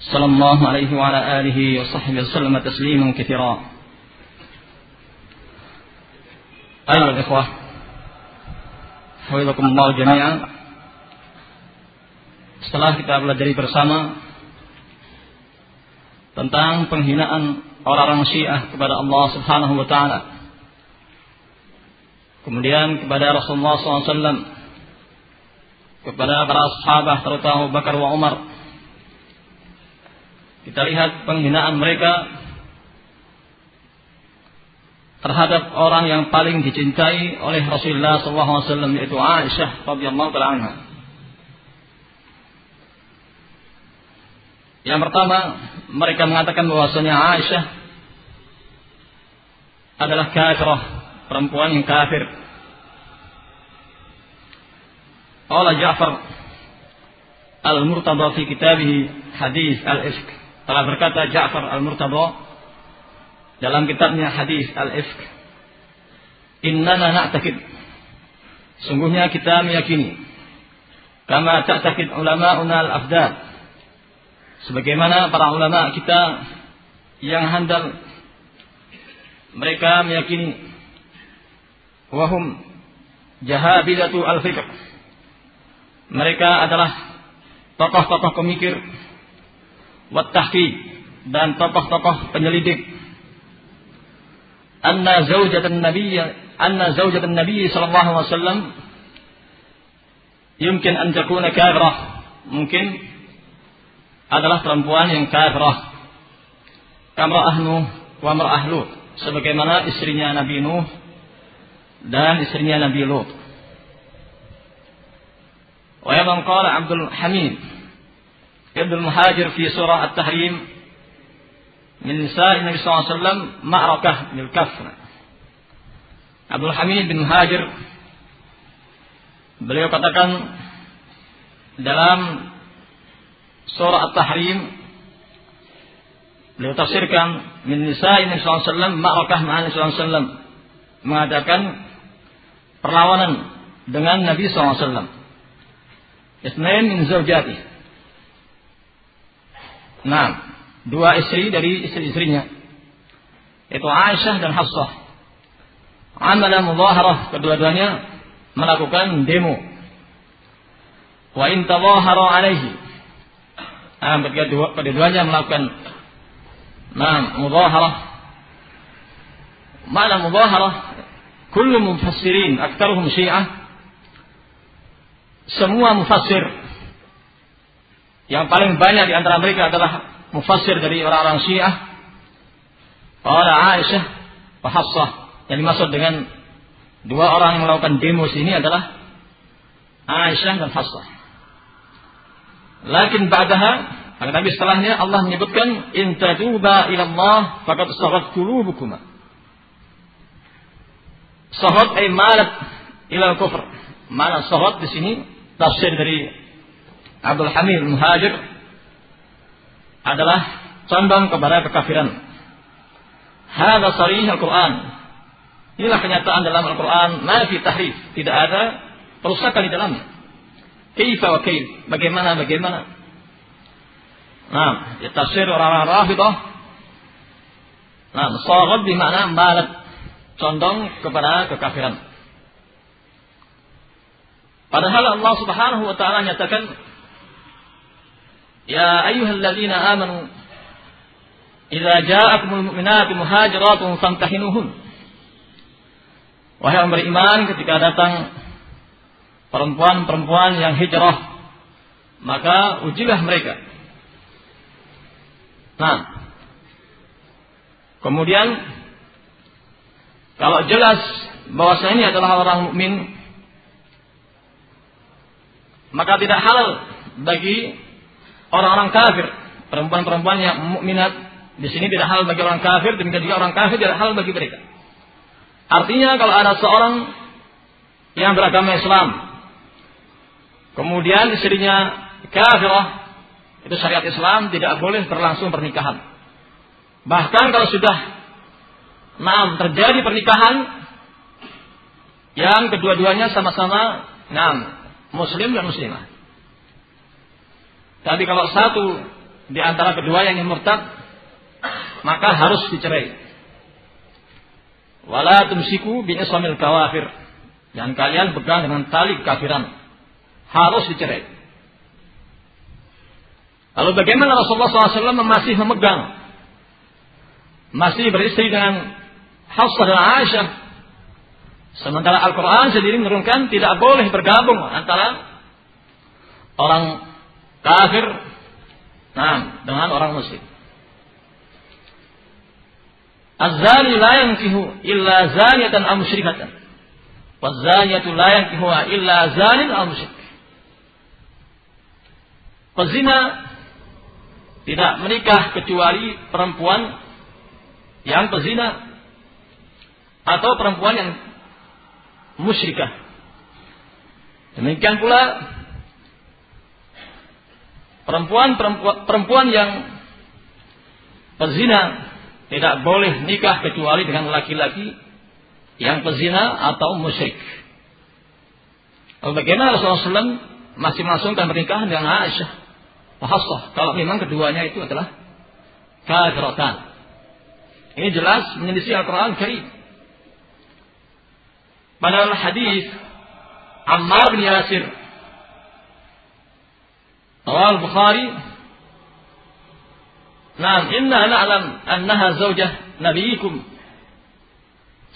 صلى الله عليه وعلى آله وصحبه وسلم تسليما كثيرا أيها الإخوة حفظكم الله جميعا setelah kita belajar bersama tentang penghinaan orang-orang Syiah kepada Allah Subhanahu wa taala. Kemudian kepada Rasulullah SAW, kepada para sahabat terutama Abu Bakar wa Umar. kita lihat penghinaan mereka terhadap orang yang paling dicintai oleh Rasulullah SAW yaitu Aisyah radhiyallahu taala Yang pertama, mereka mengatakan bahwasanya Aisyah adalah kafirah, perempuan yang kafir. Allah Ja'far Al-Murtada fi kitabih Hadis Al-Ifk telah berkata Ja'far Al-Murtada dalam kitabnya Hadis Al-Ifk Innana na'takid Sungguhnya kita meyakini kama ta'takid ulama'una al-afdal. Sebagaimana para ulama kita yang handal mereka meyakini wahum jahabidatu al-fikr mereka adalah tokoh-tokoh pemikir wa dan tokoh-tokoh penyelidik. Anna zaujatan nabiy anna zaujatan nabiy sallallahu alaihi wasallam yumkin an takuna kafirah mungkin adalah perempuan yang kafirah kamra'ah ahnu wa mar'ah Ahlu, sebagaimana istrinya Nabi Nuh dan istrinya Nabi Lut. Wa yaman Abdul Hamid. ابن المهاجر في سورة التحريم من نساء النبي صلى الله عليه وسلم معركة بالكفر Abdul Hamid bin Muhajir beliau katakan dalam surah At-Tahrim beliau tafsirkan min nisa'i Nabi sallallahu alaihi wasallam ma'rakah ma'an Nabi sallallahu alaihi wasallam mengadakan perlawanan dengan Nabi sallallahu alaihi wasallam. Isnain min zawjati. Nah, dua istri dari istri-istrinya. Itu Aisyah dan Hafsah. Amala mudaharah kedua-duanya melakukan demo. Wa in tadhahara alaihi. Ah kedua kedua-duanya melakukan nah mudaharah mana mudaharah kullu mufassirin aktsaruhum syiah. Semua mufassir yang paling banyak di antara mereka adalah mufassir dari orang-orang Syiah. Qala Aisyah wa Hafsah yang dimaksud dengan dua orang yang melakukan demo sini adalah Aisyah dan Hafsah. Lakin ba'daha, tapi setelahnya Allah menyebutkan in tatuba ila Allah faqad sagat qulubukuma. Sahat ay malat ila kufr. Mana sahat di sini tafsir dari Abdul Hamid Muhajir adalah condong kepada kekafiran. Hada sarih Al-Quran Inilah kenyataan dalam Al-Quran. Nafi tahrif. Tidak ada perusakan di dalamnya. Kaifa wa kaif. Bagaimana, bagaimana. Nah, ya tafsir orang-orang rafidah. Nah, sagat di mana malat. Condong kepada kekafiran. Padahal Allah subhanahu wa ta'ala nyatakan. Ya ayyuhalladzina amanu. Iza ja'akumul mu'minati muhajiratun famtahinuhun. Wahai orang beriman ketika datang perempuan-perempuan yang hijrah, maka ujilah mereka. Nah, kemudian kalau jelas bahwa ini adalah orang mukmin, maka tidak halal bagi orang-orang kafir perempuan-perempuan yang mukminat di sini tidak hal bagi orang kafir, demikian juga orang kafir tidak hal bagi mereka. Artinya kalau ada seorang yang beragama Islam, kemudian istrinya kafirah, itu syariat Islam tidak boleh berlangsung pernikahan. Bahkan kalau sudah nah, terjadi pernikahan yang kedua-duanya sama-sama nah, muslim dan muslimah. Tapi kalau satu di antara kedua yang murtad, maka harus dicerai. Wala tumsiku bi islamil kawafir. Jangan kalian pegang dengan tali kafiran. Harus dicerai. Lalu bagaimana Rasulullah SAW masih memegang masih beristri dengan Hafsah dan Aisyah. Sementara Al-Quran sendiri menurunkan tidak boleh bergabung antara orang kafir nah, dengan orang muslim. Az-zani la yankihu illa zaniyatan aw musyrikatan. Waz-zaniyatu la yankihuha illa zanin aw musyrik. Pezina tidak menikah kecuali perempuan yang pezina atau perempuan yang musyrikah. Demikian pula perempuan perempuan yang pezina tidak boleh nikah kecuali dengan laki-laki yang pezina atau musyrik. Bagaimana Rasulullah SAW masih melangsungkan pernikahan dengan Aisyah, Hafsah kalau memang keduanya itu adalah kafiratan. Ini jelas menyelisih Al-Quran Karim. Pada hadis Ammar bin Yasir Rawal Bukhari Nah, inna na'lam annaha zawjah nabiyikum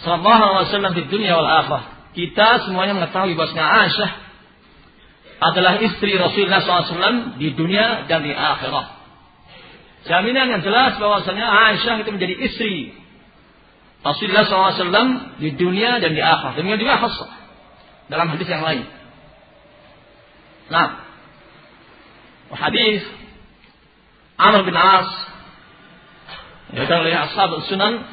sallallahu alaihi wasallam di dunia wal akhirah. Kita semuanya mengetahui bahwasanya Aisyah adalah istri Rasulullah SAW di dunia dan di akhirat. Jaminan yang jelas bahwasanya Aisyah itu menjadi istri Rasulullah SAW di dunia dan di akhirat. Demikian juga Hafsah dalam hadis yang lain. Nah, hadis Amr bin As yang oleh ashab sunan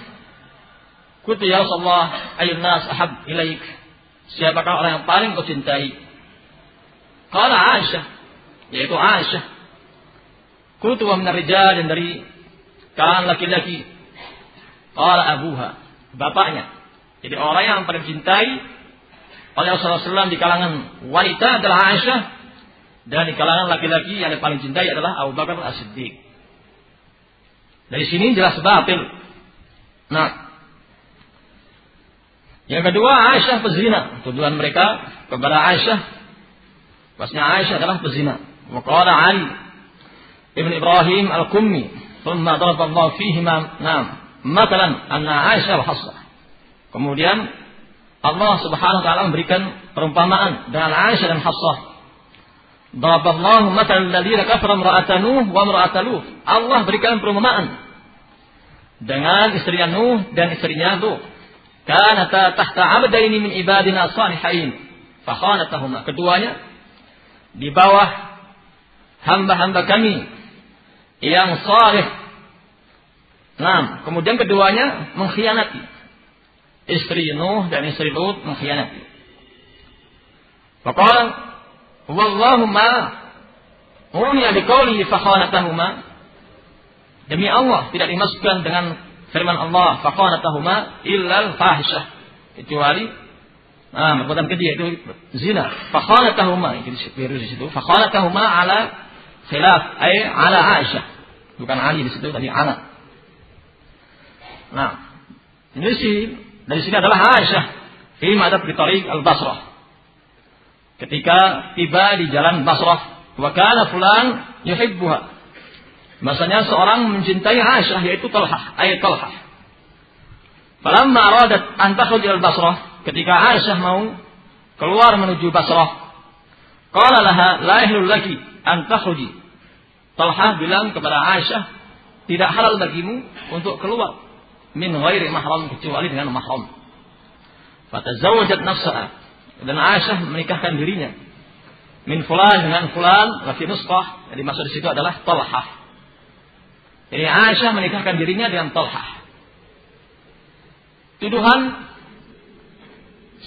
Kutu ya Rasulullah ayun nas ahab ilaik? Siapakah orang yang paling kau cintai? Kala Aisyah Yaitu Aisyah. Kuntu wa minar dan dari kalangan laki-laki. Qala abuha, bapaknya. Jadi orang yang paling cintai oleh Rasulullah SAW di kalangan wanita adalah Aisyah dan di kalangan laki-laki yang paling cintai adalah Abu Bakar As-Siddiq. Dari sini jelas batil. Nah, yang kedua Aisyah pezina. Tuduhan mereka kepada Aisyah. Pastinya Aisyah adalah pezina. Waqala Ali Ibn Ibrahim Al-Kummi thumma darabadallahu fihima nam matalan anna Aisyah wa Hassah. Kemudian Allah Subhanahu wa taala memberikan perumpamaan dengan Aisyah dan Hafsah Daraballahu matal ladina kafara imra'ata Nuh wa imra'ata Lut. Allah berikan perumpamaan dengan istrinya Nuh dan istrinya Lut. Kanata tahta abdaini min ibadina salihain. Fakhanatahuma. Keduanya di bawah hamba-hamba kami yang saleh. Nah, kemudian keduanya mengkhianati. Istri Nuh dan istri Lut mengkhianati. Faqala wallahu ma Umiya biqaulihi fakhanatahuma Demi Allah tidak dimasukkan dengan firman Allah fakhanatahuma illal fahisyah kecuali nah perbuatan keji itu zina. Fakhanatahuma itu di situ fakhanatahuma ala khilaf ay ala Aisyah. Bukan Ali di situ tadi anak. Nah, ini sih dari sini adalah Aisyah. Fi madad bi al-Basrah. Ketika tiba di jalan Basrah, wa kana fulan yuhibbuha. Masanya seorang mencintai Aisyah yaitu Talhah, ayat Talhah. Falamma aradat an takhruj al-Basrah, ketika Aisyah mau keluar menuju Basrah, qala laha la yahlul laki an takhruji Talha bilang kepada Aisyah, tidak halal bagimu untuk keluar min ghairi mahram kecuali dengan mahram. Fatazawajat nafsaha dan Aisyah menikahkan dirinya min fulan dengan fulan laki nusqah yang dimaksud di situ adalah Talha. Jadi Aisyah menikahkan dirinya dengan Talha. Tuduhan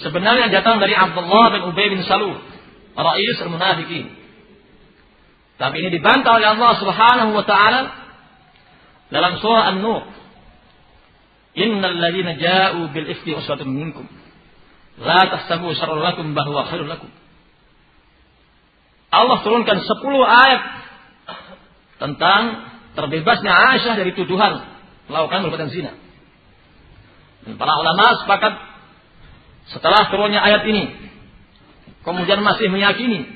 sebenarnya datang dari Abdullah bin Ubay bin Salul, Rais al-Munafiqin. Tapi ini dibantah oleh Allah Subhanahu wa taala dalam surah An-Nur. Innal ladzina ja'u bil ifki uswatun minkum. La tahsabu syarran lakum khairun lakum. Allah turunkan 10 ayat tentang terbebasnya Aisyah dari tuduhan melakukan perbuatan zina. Dan para ulama sepakat setelah turunnya ayat ini kemudian masih meyakini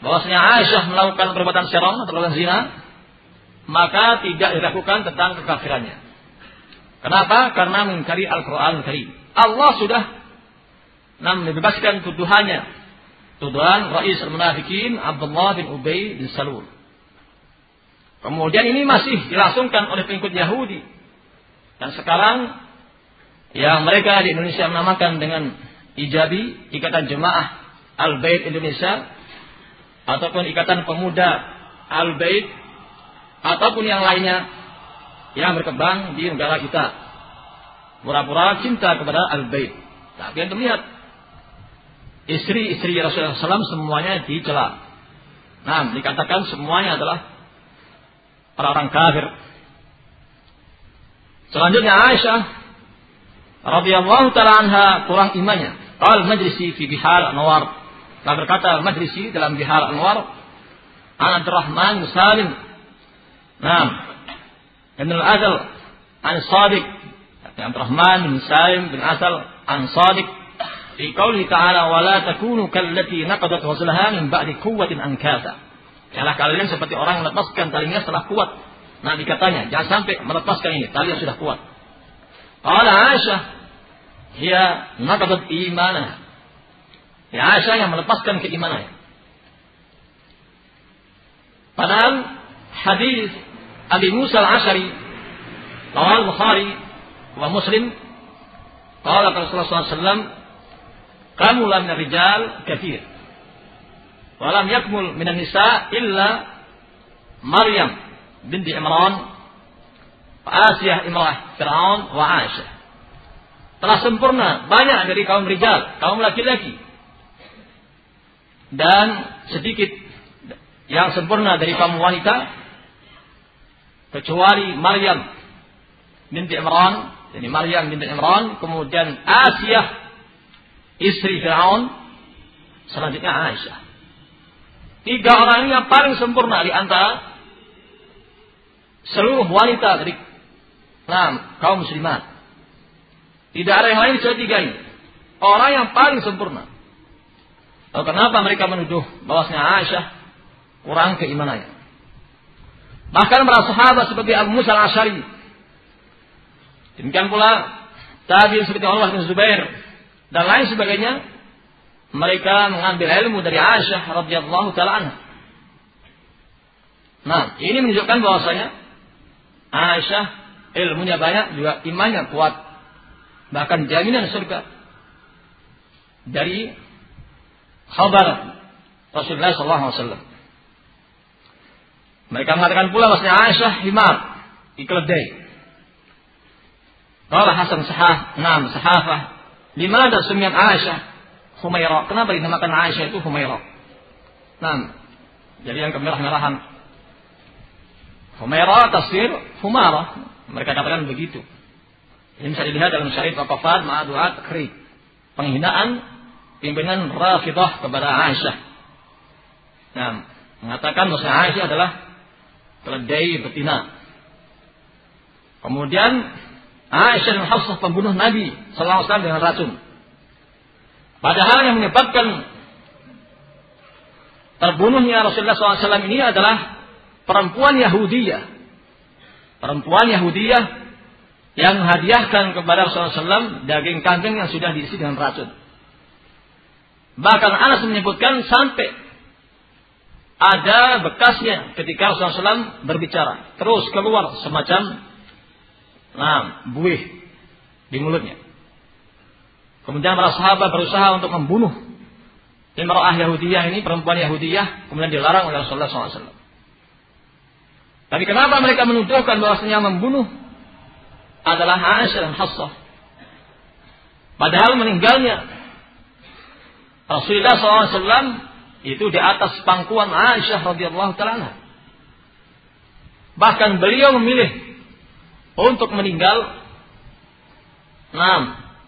bahwasanya Aisyah melakukan perbuatan syarang atau perbuatan zina, maka tidak dilakukan tentang kekafirannya. Kenapa? Karena mengingkari Al-Quran Karim. Allah sudah nam membebaskan tuduhannya. Tuduhan Rais al-Munafikin Abdullah bin Ubay bin Salul. Kemudian ini masih dilangsungkan oleh pengikut Yahudi. Dan sekarang yang mereka di Indonesia menamakan dengan Ijabi, Ikatan Jemaah Al-Bait Indonesia, ataupun Ikatan Pemuda Al-Bait ataupun yang lainnya yang berkembang di negara kita. Pura-pura cinta kepada Al-Bait. Tapi yang terlihat istri-istri Rasulullah SAW semuanya dicela. Nah, dikatakan semuanya adalah orang-orang kafir. Selanjutnya Aisyah radhiyallahu taala anha kurang imannya. Qal majlisi fi bihar anwar Nah berkata Majlisi dalam Bihar Anwar, An Abdurrahman Salim. Nah, Ibn al-Azal an Sadiq. Abdurrahman bin Salim bin Asal an Sadiq. Fi qawli ta'ala wa la takunu kallati naqadat ghazlaha min ba'di quwwatin ankasa. Janganlah kalian seperti orang melepaskan talinya setelah kuat. Nah dikatanya, jangan sampai melepaskan ini, tali yang sudah kuat. Qala Aisyah, hiya naqadat imanah. Ya Aisyah yang melepaskan keimanannya. Padahal hadis Abi Musa al-Ashari Rawal Bukhari wa Muslim Qala Rasulullah SAW Kamu lam rijal kathir. Walam yakmul minan nisa illa Maryam binti Imran Asiyah imrah Fir'aun wa Aisyah. Telah sempurna banyak dari kaum rijal, kaum laki-laki. Dan sedikit yang sempurna dari kaum wanita kecuali Maryam binti Imran jadi Maryam binti Imran kemudian Asiyah istri Firaun selanjutnya Aisyah. Tiga orang ini yang paling sempurna di antara seluruh wanita dari nah, kaum muslimat. Tidak ada yang lain selain tiga ini. Orang yang paling sempurna. Lalu kenapa mereka menuduh bahwasanya Aisyah kurang keimanannya? Bahkan para sahabat seperti Abu Musa al-Ashari. Demikian pula tabi'in seperti Allah bin Zubair dan lain sebagainya. Mereka mengambil ilmu dari Aisyah radhiyallahu taala anha. Nah, ini menunjukkan bahwasanya Aisyah ilmunya banyak juga imannya kuat. Bahkan jaminan surga dari khabar Rasulullah SAW. Mereka mengatakan pula bahwasanya Aisyah himar ikeledai. Kalau Hasan Sahah, enam sahafah. Lima ada sumiat Aisyah Humairah. Kenapa dinamakan Aisyah itu Humairah? Nah, jadi yang kemerah-merahan. Humairah tasir Humarah. Mereka katakan begitu. Ini bisa dilihat dalam syarif Waqafat Ma'adu'at Kri. Penghinaan pimpinan Rafidah kepada Aisyah. Nah, mengatakan bahwa Aisyah adalah keledai betina. Kemudian Aisyah dan Hafsah pembunuh Nabi Wasallam dengan racun. Padahal yang menyebabkan terbunuhnya Rasulullah SAW ini adalah perempuan Yahudiyah. Perempuan Yahudiyah yang menghadiahkan kepada Rasulullah SAW daging kambing yang sudah diisi dengan racun. Bahkan Anas menyebutkan sampai ada bekasnya ketika Rasulullah SAW berbicara. Terus keluar semacam nah, buih di mulutnya. Kemudian para sahabat berusaha untuk membunuh Imra'ah Yahudiyah ini, perempuan Yahudiyah, kemudian dilarang oleh Rasulullah SAW. Tapi kenapa mereka menuduhkan bahwasanya membunuh adalah Aisyah dan Hafsah? Padahal meninggalnya Rasulullah SAW itu di atas pangkuan Aisyah radhiyallahu taala. Bahkan beliau memilih untuk meninggal Nah,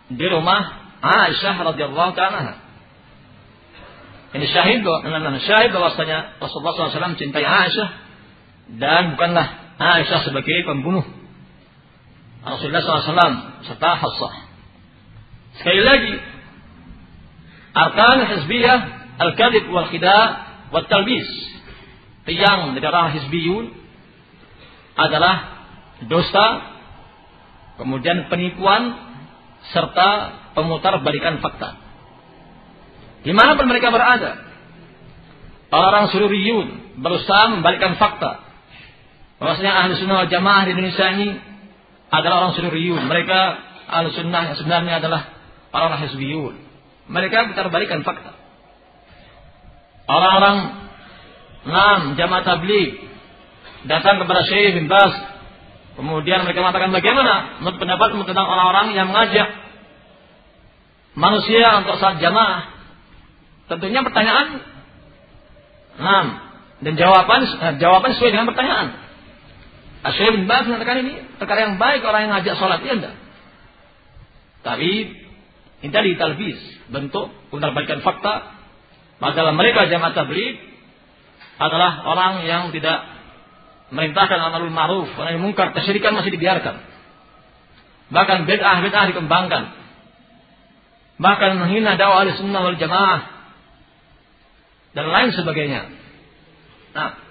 di rumah Aisyah radhiyallahu taala. Ini syahid bahwa syahid bahwasanya Rasulullah SAW mencintai Aisyah dan bukanlah Aisyah sebagai pembunuh Rasulullah SAW serta Hafsah. Sekali lagi, arkan hizbiyah al-kadib wal khida wal talbis. Tiang dari orang hizbiyun adalah dosa, kemudian penipuan, serta pemutar balikan fakta. Di mana pun mereka berada, orang sururiyun berusaha membalikkan fakta. Bahwasanya ahli sunnah jamaah di Indonesia ini adalah orang sururiyun. Mereka ahli sunnah yang sebenarnya adalah orang-orang hizbiyun. Mereka putar fakta. Orang-orang enam jamaah tabligh datang kepada Syekh bin Bas. Kemudian mereka mengatakan bagaimana menurut pendapat tentang orang-orang yang mengajak manusia untuk saat jamaah. Tentunya pertanyaan enam dan jawaban eh, jawaban sesuai dengan pertanyaan. Syekh bin Bas mengatakan ini perkara yang baik orang yang ngajak sholat ya enggak. Tapi ini tadi talbis bentuk balikan fakta. Maka mereka jamaah tabligh adalah orang yang tidak merintahkan amalul ma'ruf, nahi mungkar, kesyirikan masih dibiarkan. Bahkan bid'ah bid'ah dikembangkan. Bahkan menghina dakwah ahli sunnah wal jamaah dan lain sebagainya. Nah,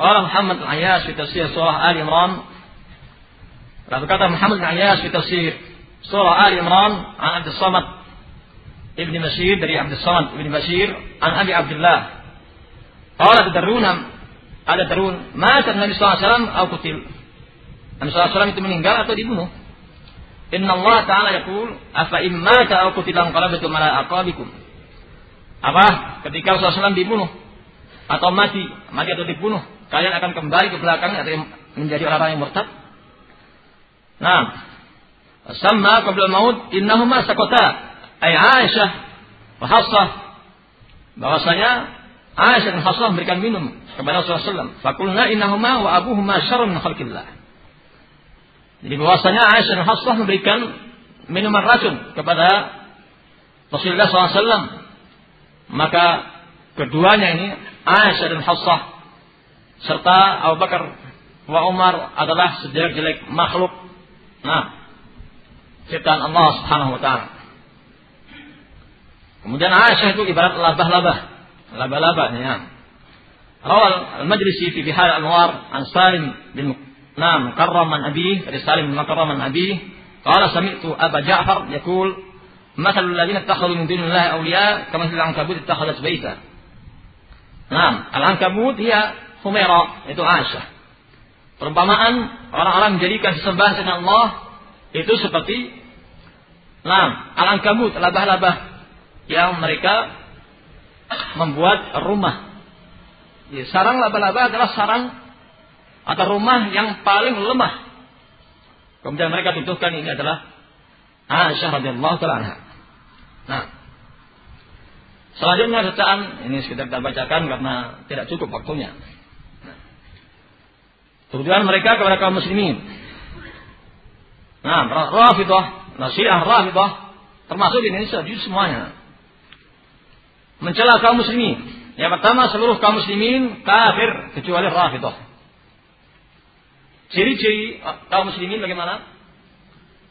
Qala Muhammad al-Ayyash fi tafsir surah Ali Imran Lalu kata Muhammad al-Ayyash fi tafsir surah Ali Imran an Abdul Samad Ibn Masir dari Abdul Samad Ibn Masir an Abi Abdullah Qala tadarruna ada terun mata Nabi SAW atau kutil. Nabi SAW itu meninggal atau dibunuh. Inna Allah Ta'ala yaqul afa imma ta'au kutilan qalabatu mala aqabikum. Apa? Ketika Rasulullah SAW dibunuh atau mati, mati atau dibunuh, kalian akan kembali ke belakang atau menjadi orang-orang yang murtad? Nah, sama qabla maut innahuma sakota ay Aisyah wa Hafsah bahwasanya Aisyah dan Hafsah memberikan minum kepada Rasulullah SAW. Fakulna innahuma wa abuhuma syarun khalqillah. Jadi bahwasanya Aisyah dan Hafsah memberikan minuman racun kepada Rasulullah SAW. Maka keduanya ini Aisyah dan Hafsah serta Abu Bakar wa Umar adalah sejelek-jelek makhluk. Nah, ciptaan Allah Subhanahu wa taala. Kemudian Aisyah itu ibarat labah-labah laba-laba ya. Rawal al-Majlisi fi Bihar al-Anwar an Salim bin Nam Karraman Abi dari Salim bin Karraman Abi qala sami'tu Aba Ja'far yaqul مثل الذين اتخذوا من دون الله أولياء كمثل العنكبوت اتخذت بيتا نعم العنكبوت هي Humaira itu Aisyah perumpamaan orang-orang menjadikan sesembahan dengan Allah itu seperti Nah, al-ankabut, labah-labah yang mereka membuat rumah. Ya, sarang laba-laba adalah sarang atau rumah yang paling lemah. Kemudian mereka tuduhkan ini adalah Aisyah radhiyallahu taala Nah, selanjutnya bacaan ini sekitar kita bacakan karena tidak cukup waktunya. Tuduhan mereka kepada kaum muslimin. Nah, Rafidah, Nasiah Rafidah termasuk di Indonesia semuanya mencela kaum muslimin. Yang pertama seluruh kaum muslimin kafir kecuali Rafidah. Ciri-ciri kaum muslimin bagaimana?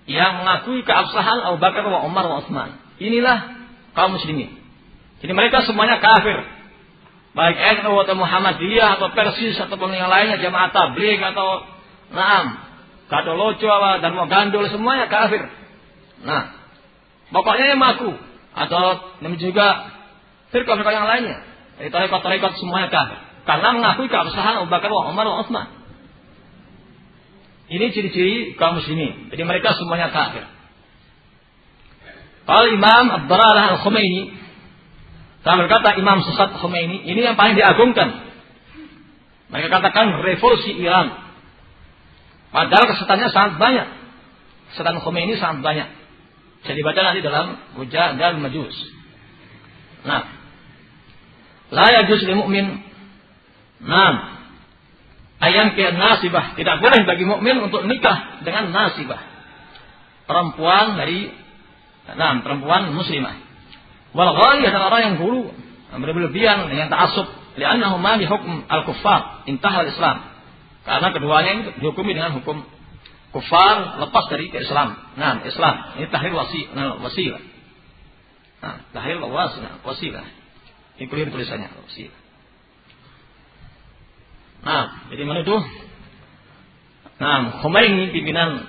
Yang mengakui keabsahan Abu Bakar wa Umar wa Utsman. Inilah kaum muslimin. Jadi mereka semuanya kafir. Baik NU atau Muhammadiyah atau Persis ataupun yang lainnya jamaah tabligh atau Naam, Kadoloco dan mau gandul semuanya kafir. Nah, pokoknya yang mengaku atau juga firqah-firqah yang lainnya. Dari tarekat-tarekat semuanya kafir. Karena mengakui keabsahan Abu Bakar, Umar, dan Utsman. Ini ciri-ciri kaum muslimin. Jadi mereka semuanya kafir. Kalau Imam Abdullah Al-Khumaini telah berkata Imam sesat Khumaini ini yang paling diagungkan Mereka katakan revolusi Iran. Padahal kesetannya sangat banyak. Kesetan Khomeini sangat banyak. Bisa dibaca nanti dalam Hujah dan Majus. Nah, la yajuz lil mu'min. Nah, ayam ke nasibah. Tidak boleh bagi mukmin untuk nikah dengan nasibah. Perempuan dari nah, perempuan muslimah. Wal ghali adalah orang yang guru, berlebihan dengan ta'assub li'annahuma bi hukum al-kuffar intahal Islam. Karena keduanya itu dihukumi dengan hukum kufar lepas dari Islam. Nah, Islam ini tahrir wasi, nah, wasilah. Nah, tahrir wasilah, wasilah. Ini clear tulisannya. Nah, jadi menuduh Nah, Khomeini pimpinan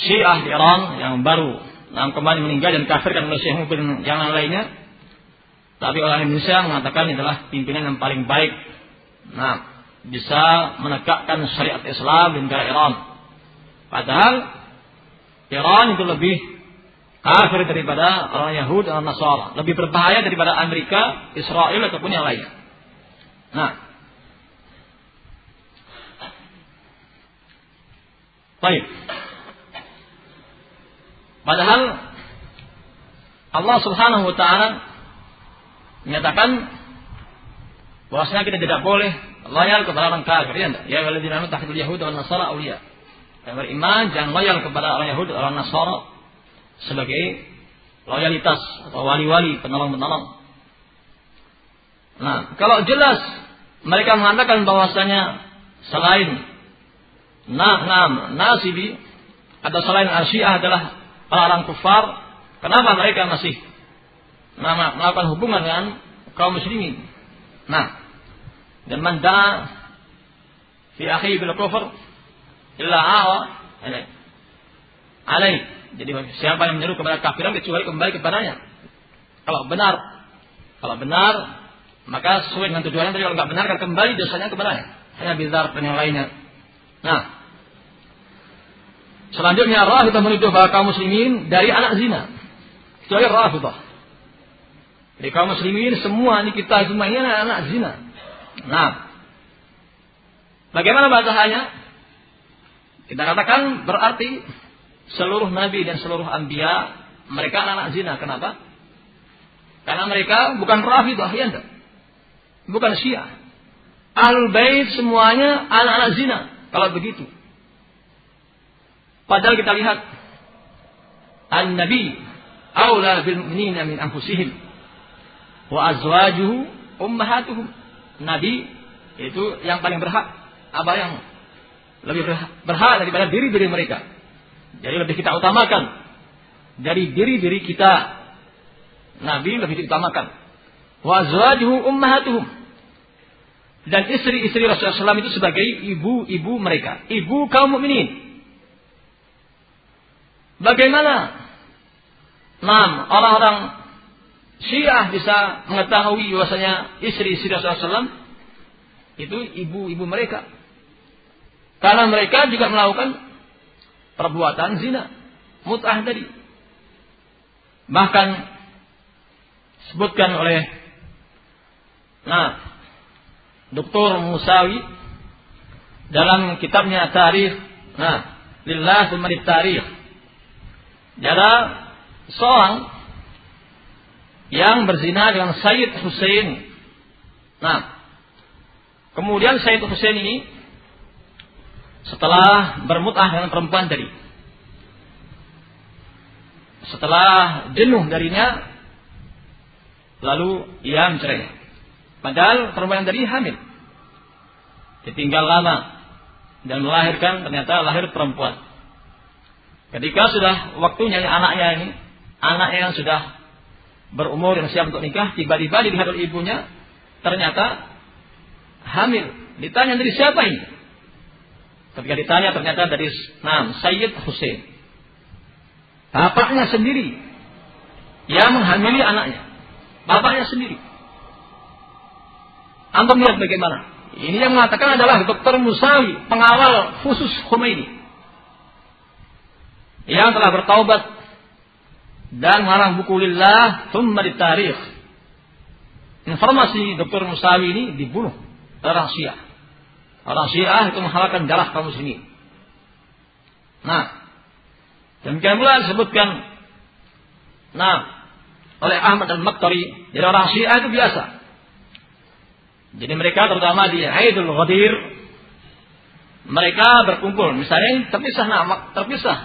Syiah di Iran yang baru nah, kembali meninggal dan kafirkan oleh Syekh Mubin yang lainnya tapi orang Indonesia mengatakan adalah pimpinan yang paling baik. Nah, bisa menegakkan syariat Islam di negara Iran. Padahal Iran itu lebih kafir daripada orang Yahudi dan Nasara. Lebih berbahaya daripada Amerika, Israel ataupun yang lainnya. Nah, baik. Padahal Allah Subhanahu wa taala menyatakan bahwasanya kita tidak boleh loyal kepada orang kafir ya? Ya waladina amanu tahdul yahud wal nasara awliya. Yang beriman jangan loyal kepada orang Yahudi orang Nasara sebagai loyalitas atau wali-wali penolong-penolong. Nah, kalau jelas mereka mengatakan bahwasanya selain nah, nam, nasibi atau selain Arsyiah adalah orang kufar, kenapa mereka masih melakukan hubungan dengan kaum muslimin. Nah, dan manda fi akhi bil kufur illa awa alai. Jadi siapa yang menyeru kepada kafiran kecuali kembali kepadanya. Kalau benar, kalau benar maka sesuai dengan tujuannya. Tapi kalau nggak benar kan kembali dosanya kepadanya. Hanya bizar dan yang lainnya. Nah, selanjutnya Rafidah menuduh bahwa kaum muslimin dari anak zina. Kecuali Rafidah. Jadi kaum muslimin semua ini kita semua ini anak-anak zina. Nah, bagaimana bahasanya? Kita katakan berarti seluruh nabi dan seluruh anbiya mereka anak-anak zina. Kenapa? Karena mereka bukan rafidah ya enggak? Bukan syiah. Ahlul bait semuanya anak-anak zina. Kalau begitu. Padahal kita lihat An-Nabi aula bil mu'minina min anfusihim wa azwajuhu ummahatuhum. Nabi itu yang paling berhak apa yang lebih berhak daripada diri-diri mereka. Jadi lebih kita utamakan dari diri-diri kita. Nabi lebih diutamakan. Wa ummahatuhum. Dan istri-istri Rasulullah SAW itu sebagai ibu-ibu mereka. Ibu kaum mukminin. Bagaimana? Enam, orang-orang Syiah bisa mengetahui bahwasanya istri-istri Rasulullah SAW itu ibu-ibu mereka. Karena mereka juga melakukan perbuatan zina, mut'ah tadi. Bahkan sebutkan oleh nah Dr. Musawi dalam kitabnya Tarikh nah lillah tsumma tarikh. Jadi seorang yang berzina dengan Sayyid Hussein. Nah, kemudian Sayyid Hussein ini setelah bermutah dengan perempuan tadi, setelah jenuh darinya, lalu ia mencerai. Padahal perempuan tadi hamil, ditinggal lama dan melahirkan ternyata lahir perempuan. Ketika sudah waktunya anaknya ini, anaknya yang sudah berumur yang siap untuk nikah, tiba-tiba dilihat oleh ibunya, ternyata hamil. Ditanya dari siapa ini? Ketika ditanya ternyata dari Nam Sayyid Hussein. Bapaknya sendiri yang menghamili anaknya. Bapaknya sendiri. Antum lihat bagaimana? Ini yang mengatakan adalah Dr. Musawi, pengawal khusus Khomeini. Yang telah bertaubat dan mengarang buku lillah thumma Informasi Dr. Musawi ini dibunuh Syiah. Orang Syiah itu menghalalkan darah kaum muslimin. Nah, demikian pula disebutkan nah oleh Ahmad al-Maktari, jadi orang Syiah itu biasa. Jadi mereka terutama di Aidul Ghadir mereka berkumpul, misalnya terpisah nah, terpisah.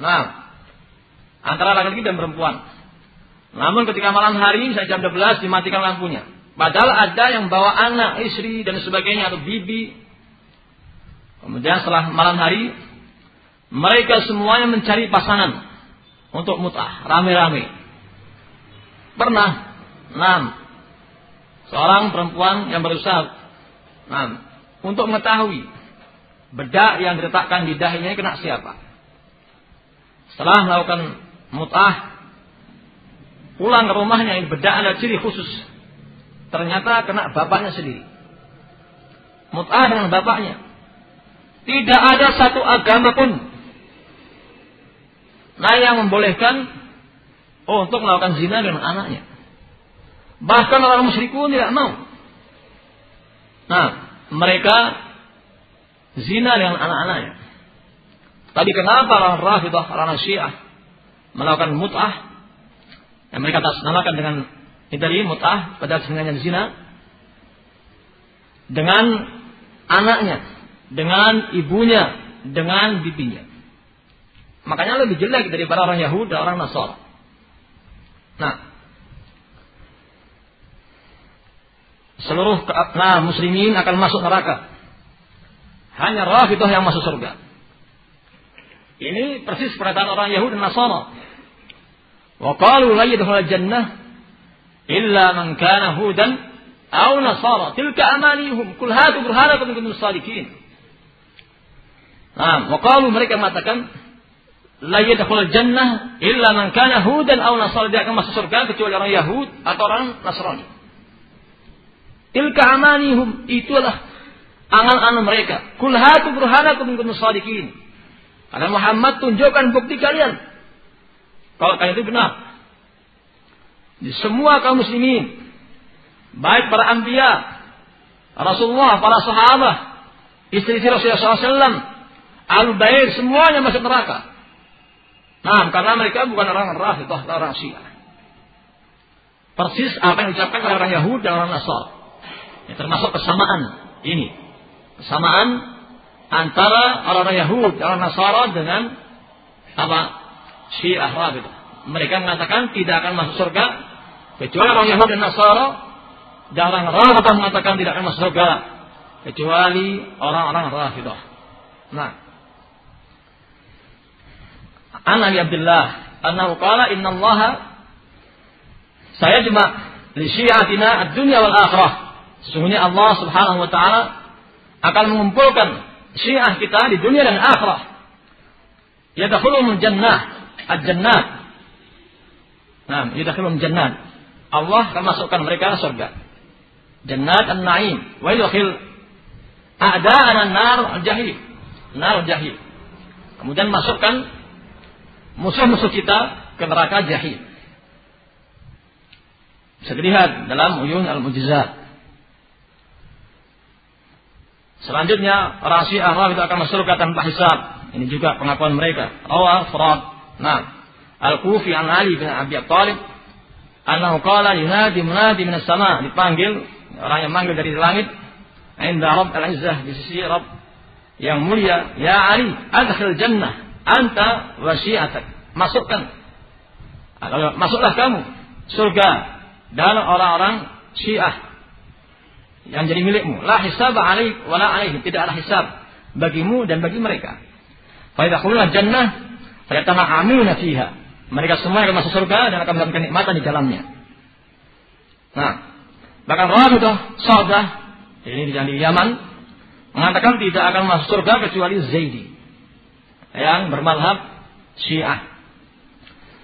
Nah, antara laki-laki dan perempuan. Namun ketika malam hari saya jam 12 dimatikan lampunya. Padahal ada yang bawa anak, istri dan sebagainya atau bibi. Kemudian setelah malam hari mereka semuanya mencari pasangan untuk mutah rame-rame. Pernah enam seorang perempuan yang berusaha enam untuk mengetahui bedak yang diletakkan di dahinya kena siapa. Setelah melakukan mutah pulang ke rumahnya bedak ada ciri khusus. Ternyata kena bapaknya sendiri. Mut'ah dengan bapaknya. Tidak ada satu agama pun nah yang membolehkan oh, untuk melakukan zina dengan anaknya. Bahkan orang musyrikun tidak mau. Nah, mereka zina dengan anak-anaknya. Tadi kenapa orang Rafidah, orang Syiah melakukan mut'ah yang mereka namakan dengan dari mut'ah pada sengaja zina dengan anaknya, dengan ibunya, dengan bibinya. Makanya lebih jelek daripada orang Yahudi dan orang Nasara. Nah, seluruh nah, muslimin akan masuk neraka. Hanya roh itu yang masuk surga. Ini persis perkataan orang Yahudi dan Nasara. Wa qalu la jannah illa man kana hudan aw nasara tilka amanihum kul hatu burhanakum kuntum shadiqin Nah, waqalu mereka mengatakan la yadkhulul jannah illa man kana hudan aw nasara dia akan masuk surga kecuali orang Yahud atau orang Nasrani. Tilka amanihum itulah angan-angan mereka. Kul hatu burhanakum kuntum shadiqin. Karena Muhammad tunjukkan bukti kalian. Kalau kalian itu benar. Di semua kaum muslimin. Baik para anbiya, Rasulullah, para sahabat, istri-istri Rasulullah SAW, al-bait, semuanya masuk neraka. Nah, karena mereka bukan orang Rafidah, orang Syiah. Persis apa yang diucapkan oleh orang Yahudi dan orang Nasr. Ya, termasuk kesamaan ini. Kesamaan antara orang-orang Yahudi dan orang Nasara dengan apa? Syiah Rabidah. Mereka mengatakan tidak akan masuk surga kecuali orang Yahudi dan Nasara dan orang Rafidah mengatakan tidak akan masuk surga kecuali orang-orang Rafidah. Nah, An Ali Abdullah annahu qala inna Allah saya cuma li syiatina ad-dunya wal akhirah. Sesungguhnya Allah Subhanahu wa taala akan mengumpulkan syiah kita di dunia dan akhirah. Yadkhulul jannah Al-Jannat. Nah, yudakilum jannat. Allah akan masukkan mereka ke surga. Jannat an-na'im. Wa yudkhil a'da'ana nar al-jahil. Nar al-jahil. Kemudian masukkan musuh-musuh kita ke neraka jahil. Bisa dilihat dalam uyun al-mujizat. Selanjutnya, orang Syiah itu akan masuk surga tanpa hisab. Ini juga pengakuan mereka. Rawah Furat Nah, Al-Kufi an Ali bin Abi Thalib annahu qala yunadi munadi minas sama. Dipanggil orang yang manggil dari langit inda Rabb al-Izzah. Di sisi Rabb yang mulia ya Ali adkhil jannah. Anta wa syi'atak masukkan masuklah kamu surga dan orang-orang Syiah yang jadi milikmu. La hisab alaik wala alaihim tidak ada hisab bagimu dan bagi mereka. Fa idza jannah Fayatama'amuna fiha. Mereka semua akan masuk surga dan akan mendapatkan kenikmatan di dalamnya. Nah, bahkan Rabidah Saudah ini di Yaman mengatakan tidak akan masuk surga kecuali Zaidi yang bermalhab Syiah.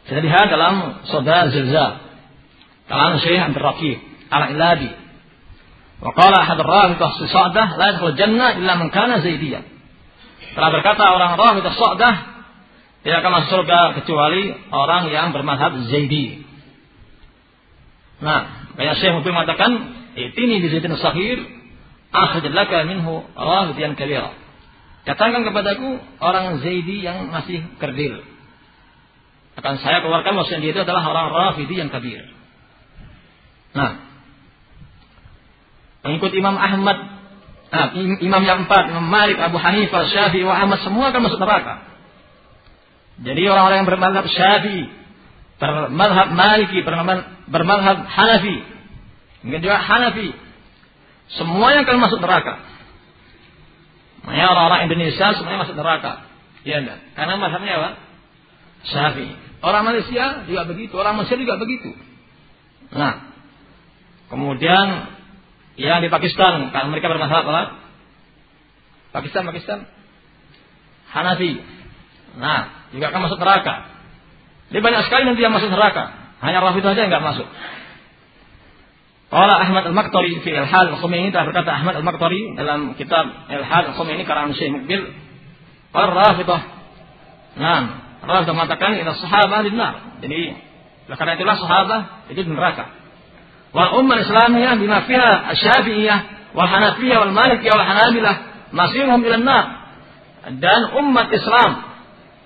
Kita lihat dalam Saudah Zilzal kalam Syekh Abdul Raqib Al-Iladi. Wa qala ahad Saudah la yadkhul jannah kana Zaidiyyan. Telah berkata orang Rabidah Saudah tidak akan masuk surga kecuali orang yang bermadhab Zaidi. Nah, kayak Syekh Mubin mengatakan, ini di Zaidin Sahir, akhrij laka minhu rafidiyan kabira. Katakan kepadaku orang Zaidi yang masih kerdil. Akan saya keluarkan maksudnya dia itu adalah orang Rafidi yang kabir. Nah, pengikut Imam Ahmad, nah, Imam yang empat, Imam Malik, Abu Hanifah, Syafi'i, Ahmad semua akan masuk neraka. Jadi orang-orang yang bermadhab Syafi'i, bermadhab Maliki, bermadhab Hanafi, mungkin juga Hanafi, semuanya akan masuk neraka. Makanya orang-orang Indonesia semuanya masuk neraka. Iya enggak? Karena mazhabnya apa? Syafi'i. Orang Malaysia juga begitu, orang Mesir juga begitu. Nah, kemudian yang di Pakistan, karena mereka bermasalah apa? Pakistan, Pakistan, Hanafi. Nah, juga akan masuk neraka. Jadi banyak sekali nanti yang masuk neraka. Hanya Rafidah saja yang nggak masuk. Qala Ahmad Al-Maqtari fi Al-Hal Al-Khumaini telah berkata Ahmad Al-Maqtari dalam kitab Al-Hal Al-Khumaini karangan Syekh Mukbil Qala Rafidah Nah, Rafidah mengatakan ila sahabah dinar. Jadi karena itulah sahabat itu di neraka. Wal ummah Islamiyah bima fiha Asy-Syafi'iyah wal Hanafiyah wal Malikiyah wal Hanabilah masirhum ila nar. Dan umat Islam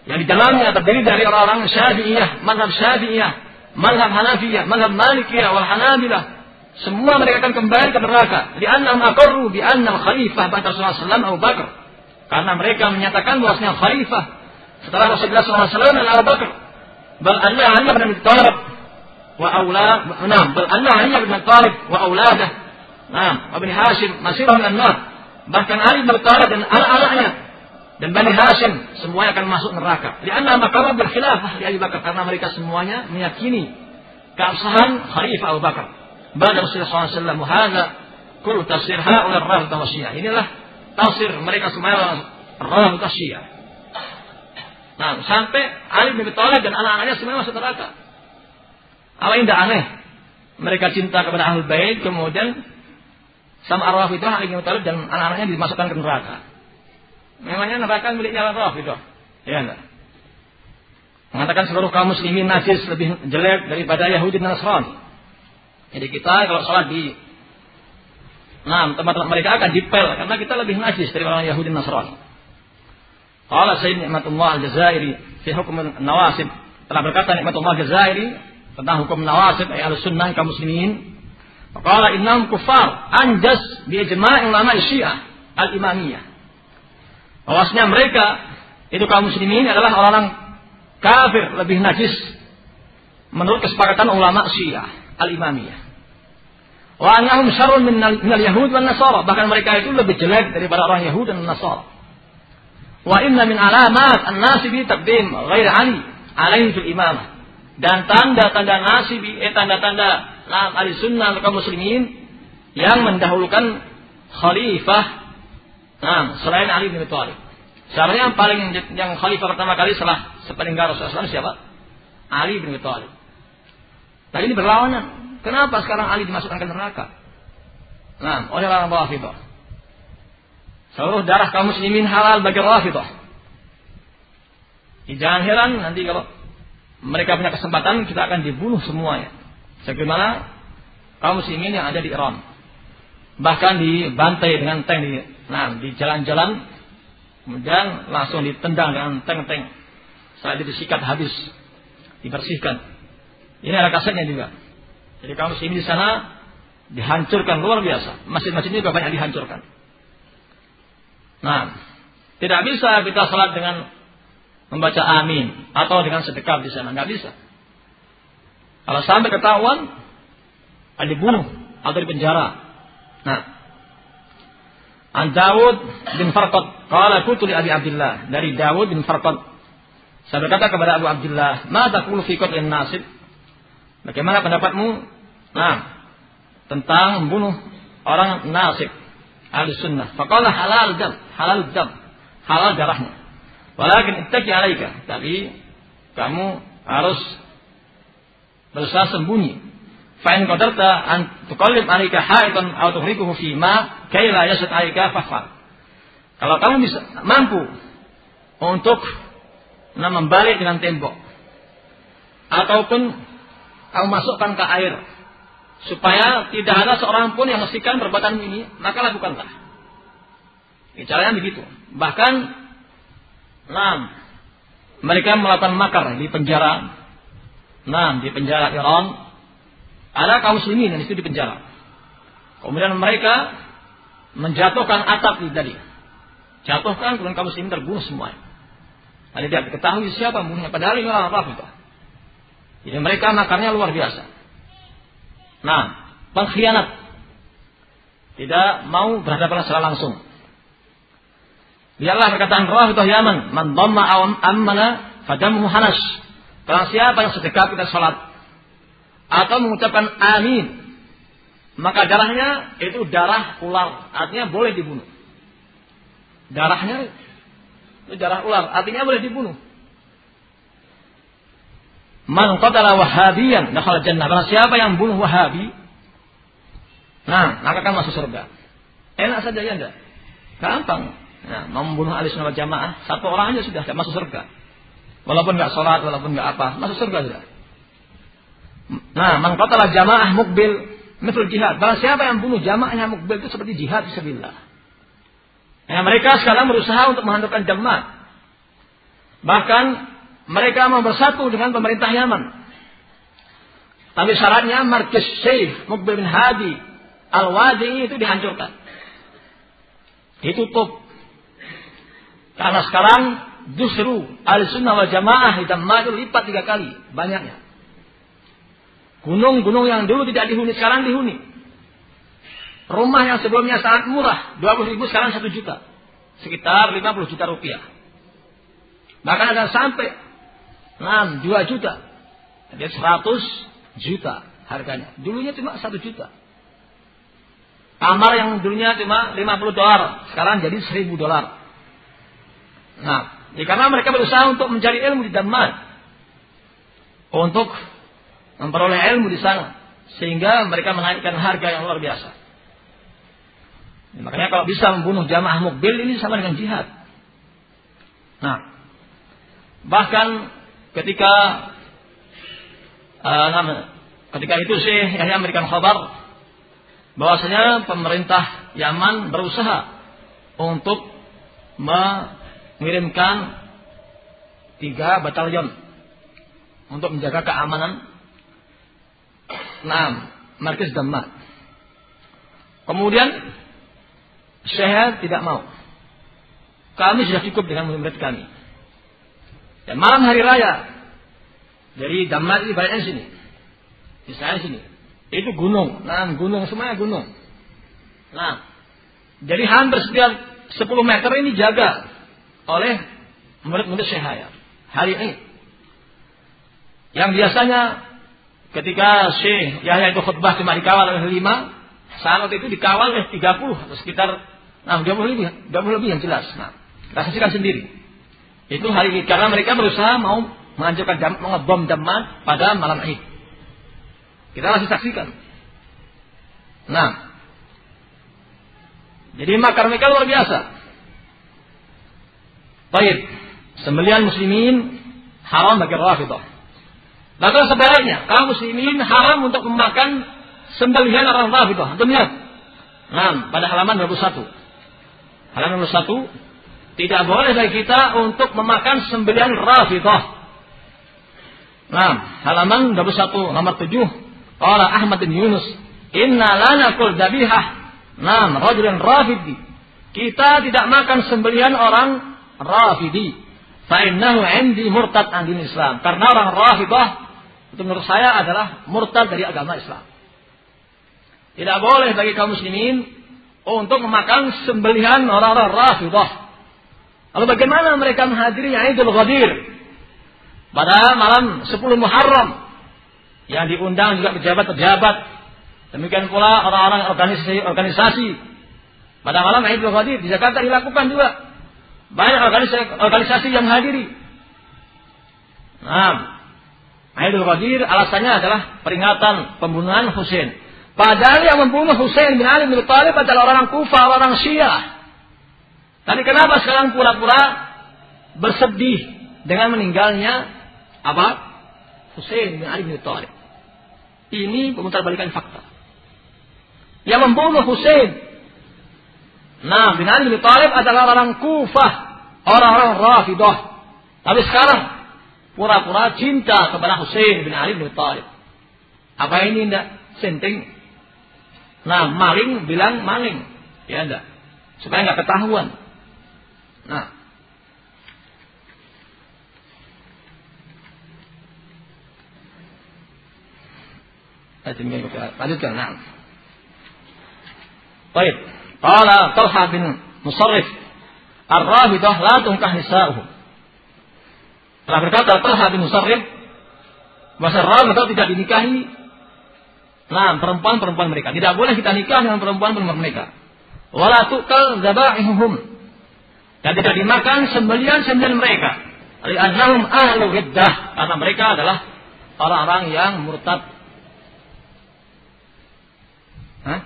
yang di dalamnya terdiri dari orang-orang Syafi'iyah, mazhab Syafi'iyah, mazhab Hanafiyah, mazhab Malikiyah wal Hanabilah semua mereka akan kembali ke neraka. Di annahum aqarru bi anna khalifah ba'da Rasulullah Abu Bakar. Karena mereka menyatakan bahwasanya khalifah setelah Rasulullah SAW adalah Abu Bakar. Bal anna Ali bin Abi Thalib wa aulad, nah, bal anna Ali bin Abi Thalib wa auladah. Nah, Ibn Hashim masirah min. Bahkan Ali bin Abi Thalib dan anak-anaknya dan Bani Hashim semuanya akan masuk neraka. Di bil khilafah di Abu Bakar karena mereka semuanya meyakini keabsahan khalifah Abu Bakar. Bada Rasulullah SAW Hada Kul tafsir ha'ul rah tawasiyah Inilah tafsir mereka semua Rah tawasiyah Nah sampai Ali bin Thalib dan anak-anaknya semuanya masuk neraka. Apa yang tidak aneh? Mereka cinta kepada Ahlul Bait Kemudian sama arwah itu Ali bin Thalib dan anak-anaknya dimasukkan ke neraka Memangnya neraka miliknya arwah itu Ya enggak Mengatakan seluruh kaum muslimin najis lebih jelek daripada Yahudi dan Nasrani jadi kita kalau sholat di Nah, tempat-tempat mereka akan dipel karena kita lebih najis dari orang Yahudi Nasrani. Qala Sayyid Nikmatullah Al-Jazairi fi hukum nawasib telah berkata Nikmatullah Al-Jazairi tentang hukum nawasib ay al-sunnah kaum muslimin. Qala innahum kufar anjas bi ijma' ulama Syiah al-Imamiyah. Bahwasanya mereka itu kaum muslimin adalah orang-orang kafir lebih najis menurut kesepakatan ulama Syiah al-imamiyah. Wa annahum syarrun min al-yahud wan nasara. Bahkan mereka itu lebih jelek daripada orang Yahudi dan Nasara. Wa inna min alamat an-nasibi taqdim ghair Ali alaihi imamah. Dan tanda-tanda nasibi, eh tanda-tanda ahli sunnah kaum muslimin yang mendahulukan khalifah nah, selain Ali bin Thalib. Sebenarnya yang paling yang khalifah pertama kali setelah sepeninggal Rasulullah SAW siapa? Ali bin Thalib. Tapi ini berlawanan. Kenapa sekarang Ali dimasukkan ke neraka? Nah, oleh orang Rafidah. Seluruh darah kaum muslimin halal bagi Rafidah. Jangan heran nanti kalau mereka punya kesempatan kita akan dibunuh semuanya. Sebagaimana kaum muslimin yang ada di Iran. Bahkan dibantai dengan tank di nah di jalan-jalan kemudian langsung ditendang dengan tank-tank. Saat itu disikat habis, dibersihkan. Ini ada kasetnya juga. Jadi kaum muslimin di sana dihancurkan luar biasa. Masjid-masjid juga banyak dihancurkan. Nah, tidak bisa kita salat dengan membaca amin atau dengan sedekah di sana, nggak bisa. Kalau sampai ketahuan, dibunuh atau dipenjara. Nah, An Dawud bin Farqad qala qultu li Abi Abdullah dari Dawud bin Farqad saya berkata kepada Abu Abdullah, "Ma taqulu fi qatlin nasib?" Bagaimana pendapatmu? Nah, tentang membunuh orang nasib ahli sunnah. Faqala halal dam, halal dam, halal darahnya. Walakin ittaqi alaika, tapi kamu harus berusaha sembunyi. Fa in qadarta an tuqallib alaika haitan aw tuhrikuhu fi ma kay alaika fafal. Kalau kamu bisa mampu untuk nah, membalik dengan tembok ataupun kamu masukkan ke air supaya tidak ada seorang pun yang mestikan perbuatan ini, maka lakukanlah. Ini caranya begitu. Bahkan, enam, mereka melakukan makar di penjara. Enam, di penjara Iran. Ada kaum muslimin yang itu di penjara. Kemudian mereka menjatuhkan atap di tadi. Jatuhkan, kemudian kaum muslimin terbunuh semua. Ada tidak diketahui siapa membunuhnya. Padahal ini orang Rafidah. Jadi mereka makarnya luar biasa. Nah, pengkhianat. Tidak mau berhadapan secara langsung. Biarlah perkataan Rafidah Yaman. Man dhamma ammana fadamuhu hanas. Karena siapa yang sedekap kita sholat. Atau mengucapkan amin. Maka darahnya itu darah ular. Artinya boleh dibunuh. Darahnya itu darah ular. Artinya boleh dibunuh. Man qatala wahabiyan dakhala jannah. Barang siapa yang bunuh wahabi, nah, maka akan masuk surga. Enak saja ya enggak? Gampang. Nah, membunuh ahli sunnah jamaah, satu orang aja sudah masuk surga. Walaupun enggak sholat, walaupun enggak apa, masuk surga sudah. Nah, man qatala jamaah mukbil mithl jihad. Barang siapa yang bunuh jamaahnya mukbil itu seperti jihad fisabilillah. Nah, mereka sekarang berusaha untuk menghancurkan jamaah. Bahkan mereka mau dengan pemerintah Yaman. Tapi syaratnya Markis Syekh Mukbil bin Hadi Al-Wadi itu dihancurkan. Ditutup. Karena sekarang justru al-sunnah wal jamaah hitam maju lipat tiga kali banyaknya. Gunung-gunung yang dulu tidak dihuni sekarang dihuni. Rumah yang sebelumnya sangat murah, 20 ribu sekarang 1 juta. Sekitar 50 juta rupiah. Bahkan ada sampai 6, 2 juta. Jadi 100 juta harganya. Dulunya cuma 1 juta. Kamar yang dulunya cuma 50 dolar, sekarang jadi 1000 dolar. Nah, ya karena mereka berusaha untuk mencari ilmu di Damat. Untuk memperoleh ilmu di sana. Sehingga mereka menaikkan harga yang luar biasa. Ya, makanya kalau bisa membunuh jamaah mukbil ini sama dengan jihad. Nah, bahkan ketika uh, ketika itu sih Yahya memberikan kabar bahwasanya pemerintah Yaman berusaha untuk mengirimkan tiga batalion untuk menjaga keamanan enam markis Damat. Kemudian Syekh tidak mau. Kami sudah cukup dengan murid kami. Dan malam hari raya dari Damat ini banyak sini. Di sana sini. Itu gunung. Nah, gunung semuanya gunung. Nah, jadi hampir setiap 10 meter ini jaga oleh murid-murid Syekh Hari ini. Yang biasanya ketika Syekh Yahya itu khutbah cuma dikawal oleh lima, saat itu dikawal oleh 30 atau sekitar nah 30 lebih, 30 lebih yang jelas. Nah, kita saksikan sendiri. Itu hari ini karena mereka berusaha mau menghancurkan jam, mengebom Damat pada malam Id. Kita masih saksikan. Nah, jadi makar mereka luar biasa. Baik, sembelian muslimin haram bagi Rafidah. Bahkan sebaliknya, kaum muslimin haram untuk memakan sembelihan orang Rafidah. Untuk lihat. Nah, pada halaman 21. Halaman 21 tidak boleh bagi kita untuk memakan sembelian rafidah. Nah, halaman 21 nomor 7. Qala Ahmad bin Yunus, "Inna lana kul dabihah." Nah, rajulun rafidi. Kita tidak makan sembelian orang rafidi. Fa innahu 'indi murtad an Islam. Karena orang rafidah itu menurut saya adalah murtad dari agama Islam. Tidak boleh bagi kaum muslimin untuk memakan sembelihan orang-orang rafidah. Lalu bagaimana mereka menghadiri Idul Ghadir? Pada malam 10 Muharram yang diundang juga pejabat-pejabat. Demikian pula orang-orang organisasi-organisasi. Pada malam Idul Ghadir di Jakarta dilakukan juga. Banyak organisasi, organisasi yang menghadiri. Nah, Idul Ghadir alasannya adalah peringatan pembunuhan Husain. Padahal yang membunuh Husain bin Ali bin Thalib adalah orang Kufah, orang Syiah. Tapi kenapa sekarang pura-pura bersedih dengan meninggalnya apa? Hussein bin Ali bin Thalib. Ini pemutarbalikan fakta. yang membunuh Husain. Nah, bin Ali bin Thalib adalah orang Kufah, orang-orang Rafidah. Tapi sekarang pura-pura cinta kepada Husain bin Ali bin Thalib. Apa ini enggak? Senting. Nah, maling bilang maling. Ya enggak. Supaya enggak ketahuan. Nah, lanjutkan. Nah. Baik. Qala Talha bin Musarrif Ar-Rabidah la tungkah nisa'uhum. Telah berkata Talha bin Musarrif bahasa Rabidah tidak dinikahi nah perempuan-perempuan mereka. Tidak boleh kita nikah dengan perempuan-perempuan mereka. Wala tuqal zaba'ihum. Dan tidak dimakan sembelian-sembelian mereka. Li'annahum ahlu riddah. Karena mereka adalah orang-orang yang murtad Hah?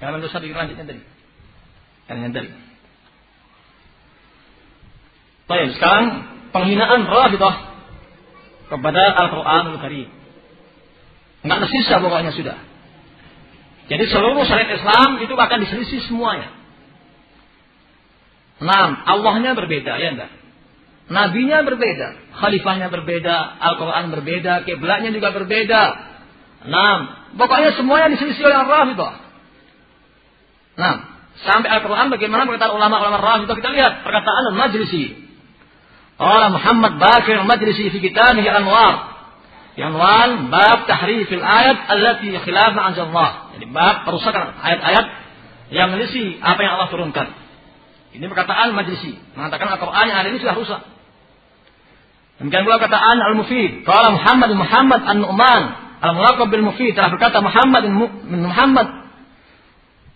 Halaman dosa di lanjutnya tadi. Yang tadi. Baik, sekarang penghinaan Rafidah kepada Al-Qur'anul Karim. Enggak tersisa pokoknya sudah. Jadi seluruh syariat Islam itu akan diselisih semuanya. Enam, Allahnya berbeda, ya enggak? Nabinya berbeda, khalifahnya berbeda, Al-Quran berbeda, kiblatnya juga berbeda. Enam, pokoknya semuanya diselisih oleh Rafidah. Nah, sampai Al-Quran bagaimana perkataan ulama-ulama Rafidah kita lihat perkataan Al-Majlisi. Orang Muhammad Bakir Al-Majlisi fi kitabih Al-Anwar. Yang bab tahrifil ayat allati khilaf anzalallah. Jadi bab perusakan ayat-ayat yang melisi apa yang Allah turunkan. Ini perkataan Majlisi mengatakan Al-Qur'an yang ada ini sudah rusak. Demikian pula perkataan Al-Mufid. Kalau Muhammad Muhammad An-Nu'man Al-Mulaqab bil Mufid telah berkata Muhammad bin Muhammad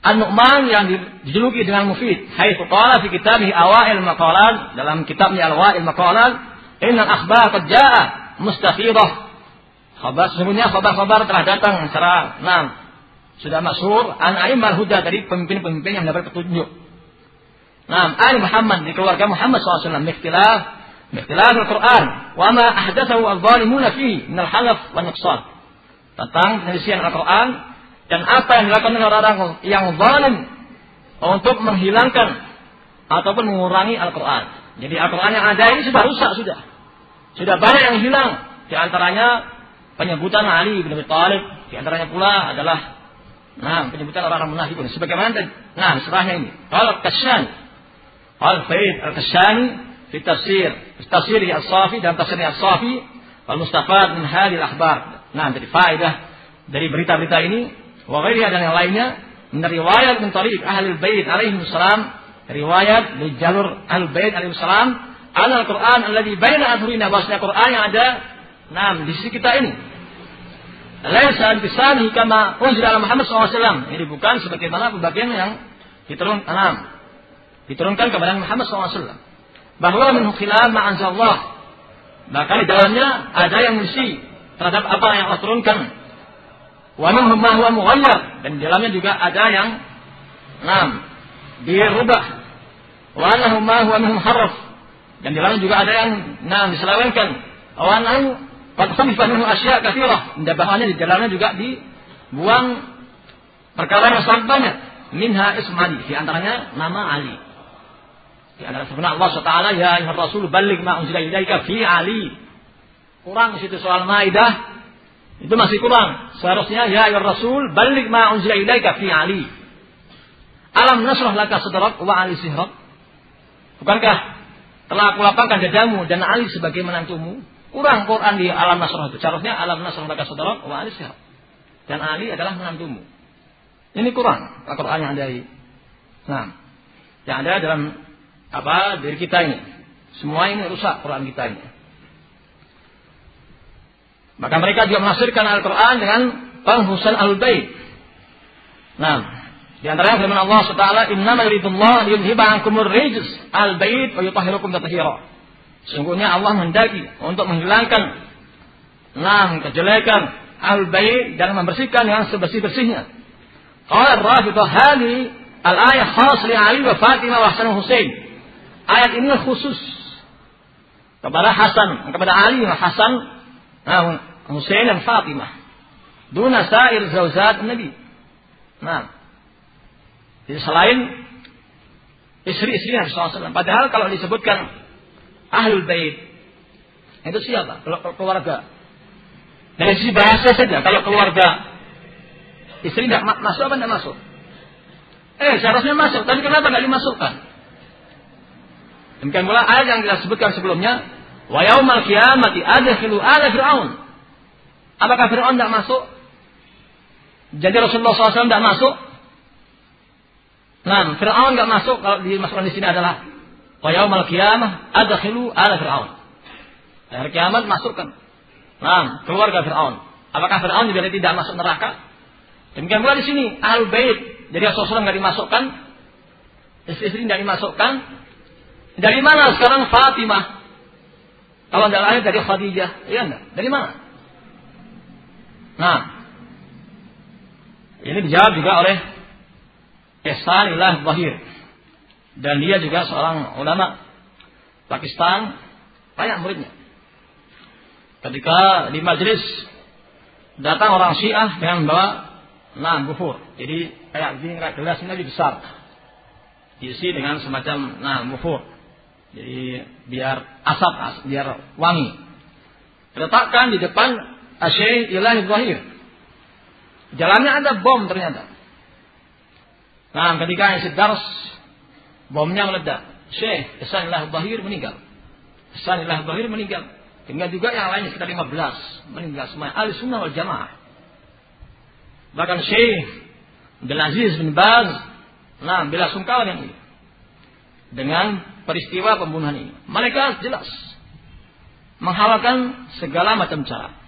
An-Nu'man yang dijuluki dengan Mufid. Hai qala fi kitabih Awail Maqalat dalam kitabnya Awail Maqalat, "Innal akhbar qad jaa mustafidah Khabar sesungguhnya khabar-khabar telah datang secara enam sudah masyhur an aimal huda dari pemimpin-pemimpin yang mendapat petunjuk. Nah, Ali Muhammad di keluarga Muhammad SAW ikhtilaf ikhtilaf Al-Quran wa ma ahdatsahu al-zalimuna fihi min al-halaf wa nuqsan. Tentang penyelesaian Al-Quran dan apa yang dilakukan orang-orang yang zalim untuk menghilangkan ataupun mengurangi Al-Quran. Jadi Al-Quran yang ada ini sudah rusak sudah. Sudah banyak yang hilang. Di antaranya penyebutan Ali bin Abi Thalib. Di antaranya pula adalah nah penyebutan orang-orang munafikun sebagaimana nah setelahnya ini. Kalau Kasyan al Faid al Kasyani di tafsir tafsir As-Safi dan tafsir As-Safi al Mustafad min hadil akhbar nah jadi faedah dari berita-berita ini wa dan yang lainnya min riwayat min tariq ahli bait alaihi salam riwayat di jalur al bait alaihi salam al-Quran alladhi baina adhurina bahwasanya Quran yang ada Nah, di sisi kita ini. Laisa bisani kama unzila ala Muhammad SAW. Ini bukan sebagaimana pembagian yang diturunkan enam. Diturunkan kepada Muhammad SAW. Bahwa min khilaf ma'anzallah. Bahkan di dalamnya ada yang misi terhadap apa yang Allah turunkan. Wa minhum ma dan di dalamnya juga ada yang enam dirubah. Wa annahum ma huwa dan di dalamnya juga ada yang enam diselewengkan. Wa annahum Qad khulifat minhu asya kathirah. Bahannya di dalamnya juga dibuang perkara yang sangat banyak. Minha ism Ali. Di antaranya nama Ali. Di antara firman Allah SWT, Ya Rasul, balik ma unzila ilaika fi Ali. Kurang situ soal Maidah. Itu masih kurang. Seharusnya, Ya ayuhar Rasul, balik ma unzila ilaika fi Ali. Alam nasrah laka sadrak wa Ali sihrak. Bukankah telah aku lapangkan dadamu dan Ali sebagai menantumu? Kurang Quran di alam nasrah itu. Seharusnya alam nasrah mereka saudara wa Ali sihat. Dan Ali adalah menantumu. Ini kurang Al-Quran yang ada di Nah, yang ada dalam apa diri kita ini. Semua ini rusak Quran kita ini. Maka mereka juga menafsirkan Al-Quran dengan penghusan al-bait. Nah, di antaranya firman Allah SWT, Innama yuridullah yudhiba ankumur rijs al-bait wa yutahhirukum tathira. Sungguhnya Allah mendaki untuk menghilangkan enam kejelekan al-bait dan membersihkan yang sebersih-bersihnya. Qala Rafidah hadi al-ayah khas li Ali wa Fatimah wa Hasan Husain. Ayat ini khusus kepada Hasan, kepada Ali dan Hasan, nah, Dan Fatimah. Duna sa'ir zauzat Nabi. Nah. Jadi selain istri-istri Nabi SAW. Padahal kalau disebutkan ahlul bait itu siapa? Keluarga. Dari sisi bahasa saja, kalau keluarga istri tidak masuk apa tidak masuk? Eh, seharusnya masuk. Tapi kenapa tidak dimasukkan? Demikian pula ayat yang kita sebutkan sebelumnya, wa yaumal qiyamati adkhilu ala fir'aun. Apakah Fir'aun tidak masuk? Jadi Rasulullah SAW tidak masuk? Nah, Fir'aun tidak masuk kalau dimasukkan di sini adalah wa yaumal qiyamah adkhilu ala fir'aun. Hari kiamat masukkan. Nah, keluarga Fir'aun. Apakah Fir'aun juga tidak masuk neraka? Demikian pula di sini, Ahlul Bait jadi Rasulullah nggak dimasukkan, istri-istri nggak dimasukkan. Dari mana sekarang Fatimah? Kalau tidak lain dari Khadijah, iya enggak? Dari mana? Nah, ini dijawab juga oleh Ihsanillah Zahir. Dan dia juga seorang ulama Pakistan, banyak muridnya. Ketika di majelis datang orang Syiah dengan membawa nah bufur. Jadi kayak gini kayak gelas ini lebih besar. Diisi dengan semacam nah bufur. Jadi biar asap, as, biar wangi. Letakkan di depan Asyai Ilahi Zahir. Jalannya ada bom ternyata. Nah, ketika isi dars, bomnya meledak. Syekh Ihsan Ilahi Zahir meninggal. Ihsan Ilahi Zahir meninggal. Tinggal juga yang lainnya sekitar 15 meninggal semua. Ahli sunnah wal jamaah. Bahkan Syekh Abdul Aziz bin Baz, nah bela sungkawa yang ini. Dengan peristiwa pembunuhan ini. Mereka jelas menghalalkan segala macam cara.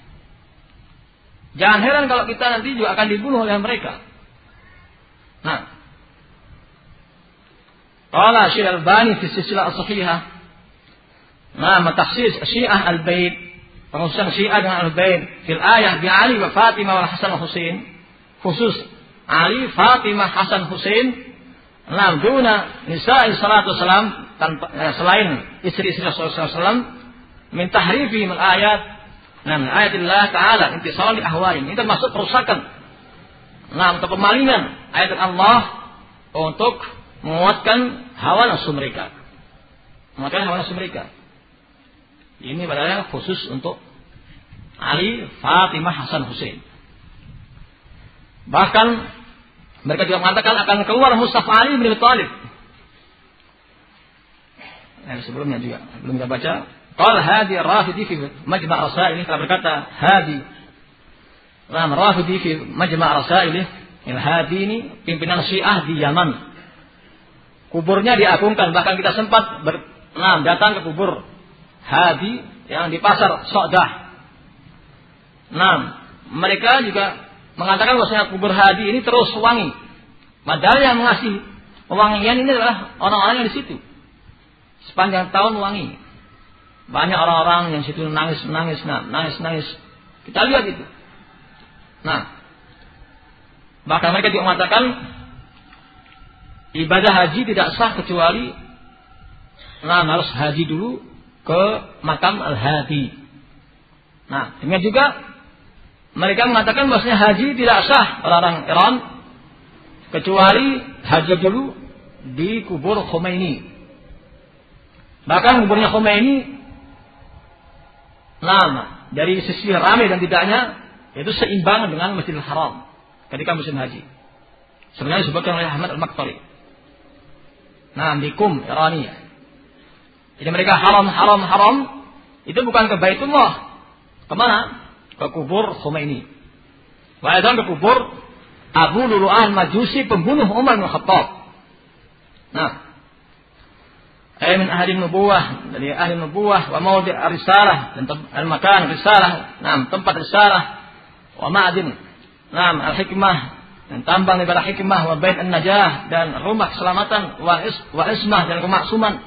Jangan heran kalau kita nanti juga akan dibunuh oleh mereka. Nah, Qala Syekh Al-Bani fi silsilah as-sahihah. Nah, matahsis Syiah al-Bait, pengurusan Syiah dengan al-Bait fil ayah bi Ali wa Fatimah wal Hasan Husain khusus Ali, Fatimah, Hasan, Hussein, Nah, duna nisa'i salatu salam tanpa eh, selain istri-istri Rasulullah SAW min ayat nah ayatillah ta'ala intisal ahwain ini termasuk perusakan nah untuk pemalingan ayat Allah untuk menguatkan hawa nafsu mereka. Menguatkan hawa nafsu mereka. Ini padahal khusus untuk Ali, Fatimah, Hasan, Hussein Bahkan mereka juga mengatakan akan keluar Mustafa Ali bin Thalib. Nah, sebelumnya juga belum kita baca. Qala hadi Rafidi fi Majma' Rasail telah berkata hadi Ram Rafidi fi Majma' Rasail il hadi ini pimpinan Syiah di Yaman. Kuburnya diagungkan bahkan kita sempat ber, nah, datang ke kubur Hadi yang di pasar Sodah. Nah, mereka juga mengatakan bahwasanya kubur hadi ini terus wangi. Padahal yang mengasih wangian ini adalah orang-orang yang di situ. Sepanjang tahun wangi. Banyak orang-orang yang situ nangis, nangis, nangis, nangis. Kita lihat itu. Nah, bahkan mereka juga mengatakan ibadah haji tidak sah kecuali nah harus haji dulu ke makam al-hadi. Nah, dengan juga mereka mengatakan bahwasanya haji tidak sah orang-orang Iran kecuali haji dulu di kubur Khomeini. Bahkan kuburnya Khomeini nama dari sisi ramai dan tidaknya itu seimbang dengan Masjidil Haram ketika musim haji. Sebenarnya disebutkan oleh Ahmad Al-Maktari. Nah, di Kum, Irani. Jadi mereka haram, haram, haram. Itu bukan ke Baitullah. Ke mana? ke kubur Khomeini. Wa'adan ke kubur Abu Lulu'an Majusi pembunuh Umar bin Khattab. Nah, ayat min ahli nubuwah dari ahli nubuwah wa maudi risalah dan al makan risalah nah tempat risalah wa ma'adin nah al hikmah dan tambang daripada hikmah wa bait an najah dan rumah keselamatan wa is wa ismah dan kemaksuman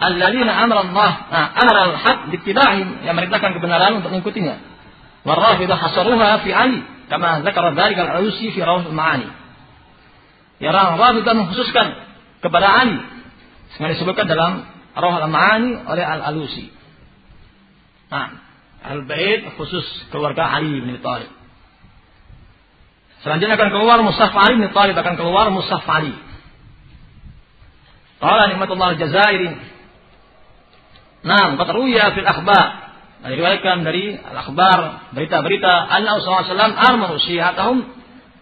alladzina amara Allah nah amara al haq dittiba'ihim yang merintahkan kebenaran untuk mengikutinya والرافضة حصروها في علي كما ذكر ذلك العلوسي في روح المعاني ya orang Rafidah mengkhususkan kepada Ali sebenarnya disebutkan dalam Roh al-Ma'ani oleh Al-Alusi. Nah, Al-Bait khusus keluarga Ali bin Thalib. Selanjutnya akan keluar Musaf Ali bin Talib akan keluar Musaf Ali. Qala nikmatullah al-Jazairi. Nah, qad ruya fil akhbar. Diriwayatkan dari al-akhbar, berita-berita anna Rasulullah sallallahu amara syihatahum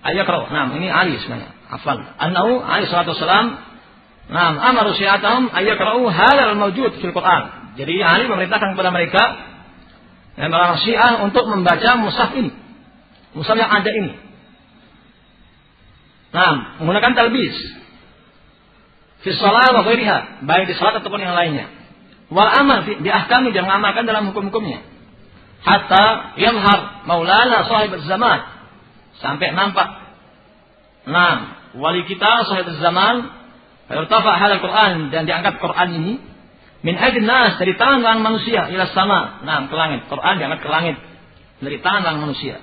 ayakrau. Nah, ini Ali sebenarnya. Afan. Annahu Ali sallallahu wasallam Nah, amaru syihatahum ayakrau halal mawjud fil Quran. Jadi Ali memerintahkan kepada mereka dan orang Syiah untuk membaca mushaf ini. Mushaf yang ada ini. Nah, menggunakan talbis. Fi shalah wa ghairiha, baik di salat ataupun yang lainnya. Wal amal di ahkami dan mengamalkan dalam hukum-hukumnya. Hatta yamhar maulana sahib zaman. Sampai nampak. Nah, wali kita sahib zaman. Irtafa hal Quran dan diangkat Quran ini min nas dari tangan manusia ila sama. Nah, ke langit. Quran diangkat ke langit dari tangan manusia.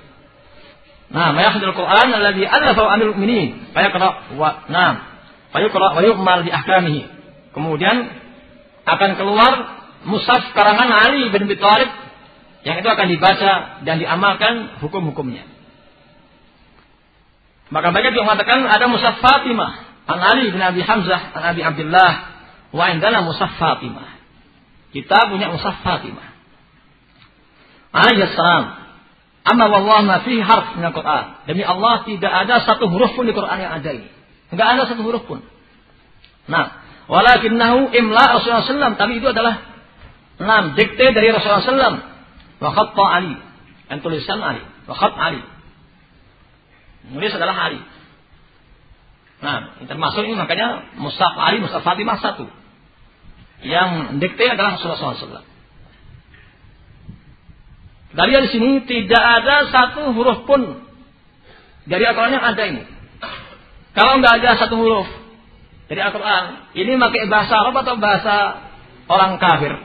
Nah, mayakhdul Quran alladhi alafa amil mu'minin. Fayaqra wa nah, fayaqra wa yu'mal bi ahkamihi. Kemudian akan keluar mushaf karangan Ali bin Abi Thalib yang itu akan dibaca dan diamalkan hukum-hukumnya. Maka mereka juga mengatakan ada mushaf Fatimah, an Ali bin Abi Hamzah, an Abi Abdullah, wa indana mushaf Fatimah. Kita punya mushaf Fatimah. Alaihi salam. Amma wallah ma fihi harf min Al-Quran. Demi Allah tidak ada satu huruf pun di Quran yang ada ini. Enggak ada satu huruf pun. Nah, walakinnahu imla Rasulullah SAW. Tapi itu adalah enam dikte dari Rasulullah SAW. Wa khatta Ali. Dan tulisan Ali. Wa Ali. Nulis adalah Ali. Nah, termasuk ini makanya Mustaf Ali, Mustaf Fatimah satu. Yang dikte adalah Rasulullah SAW. Dari di sini tidak ada satu huruf pun dari Al-Quran yang ada ini. Kalau nggak ada satu huruf dari Al-Quran, ini pakai bahasa Arab atau bahasa orang kafir?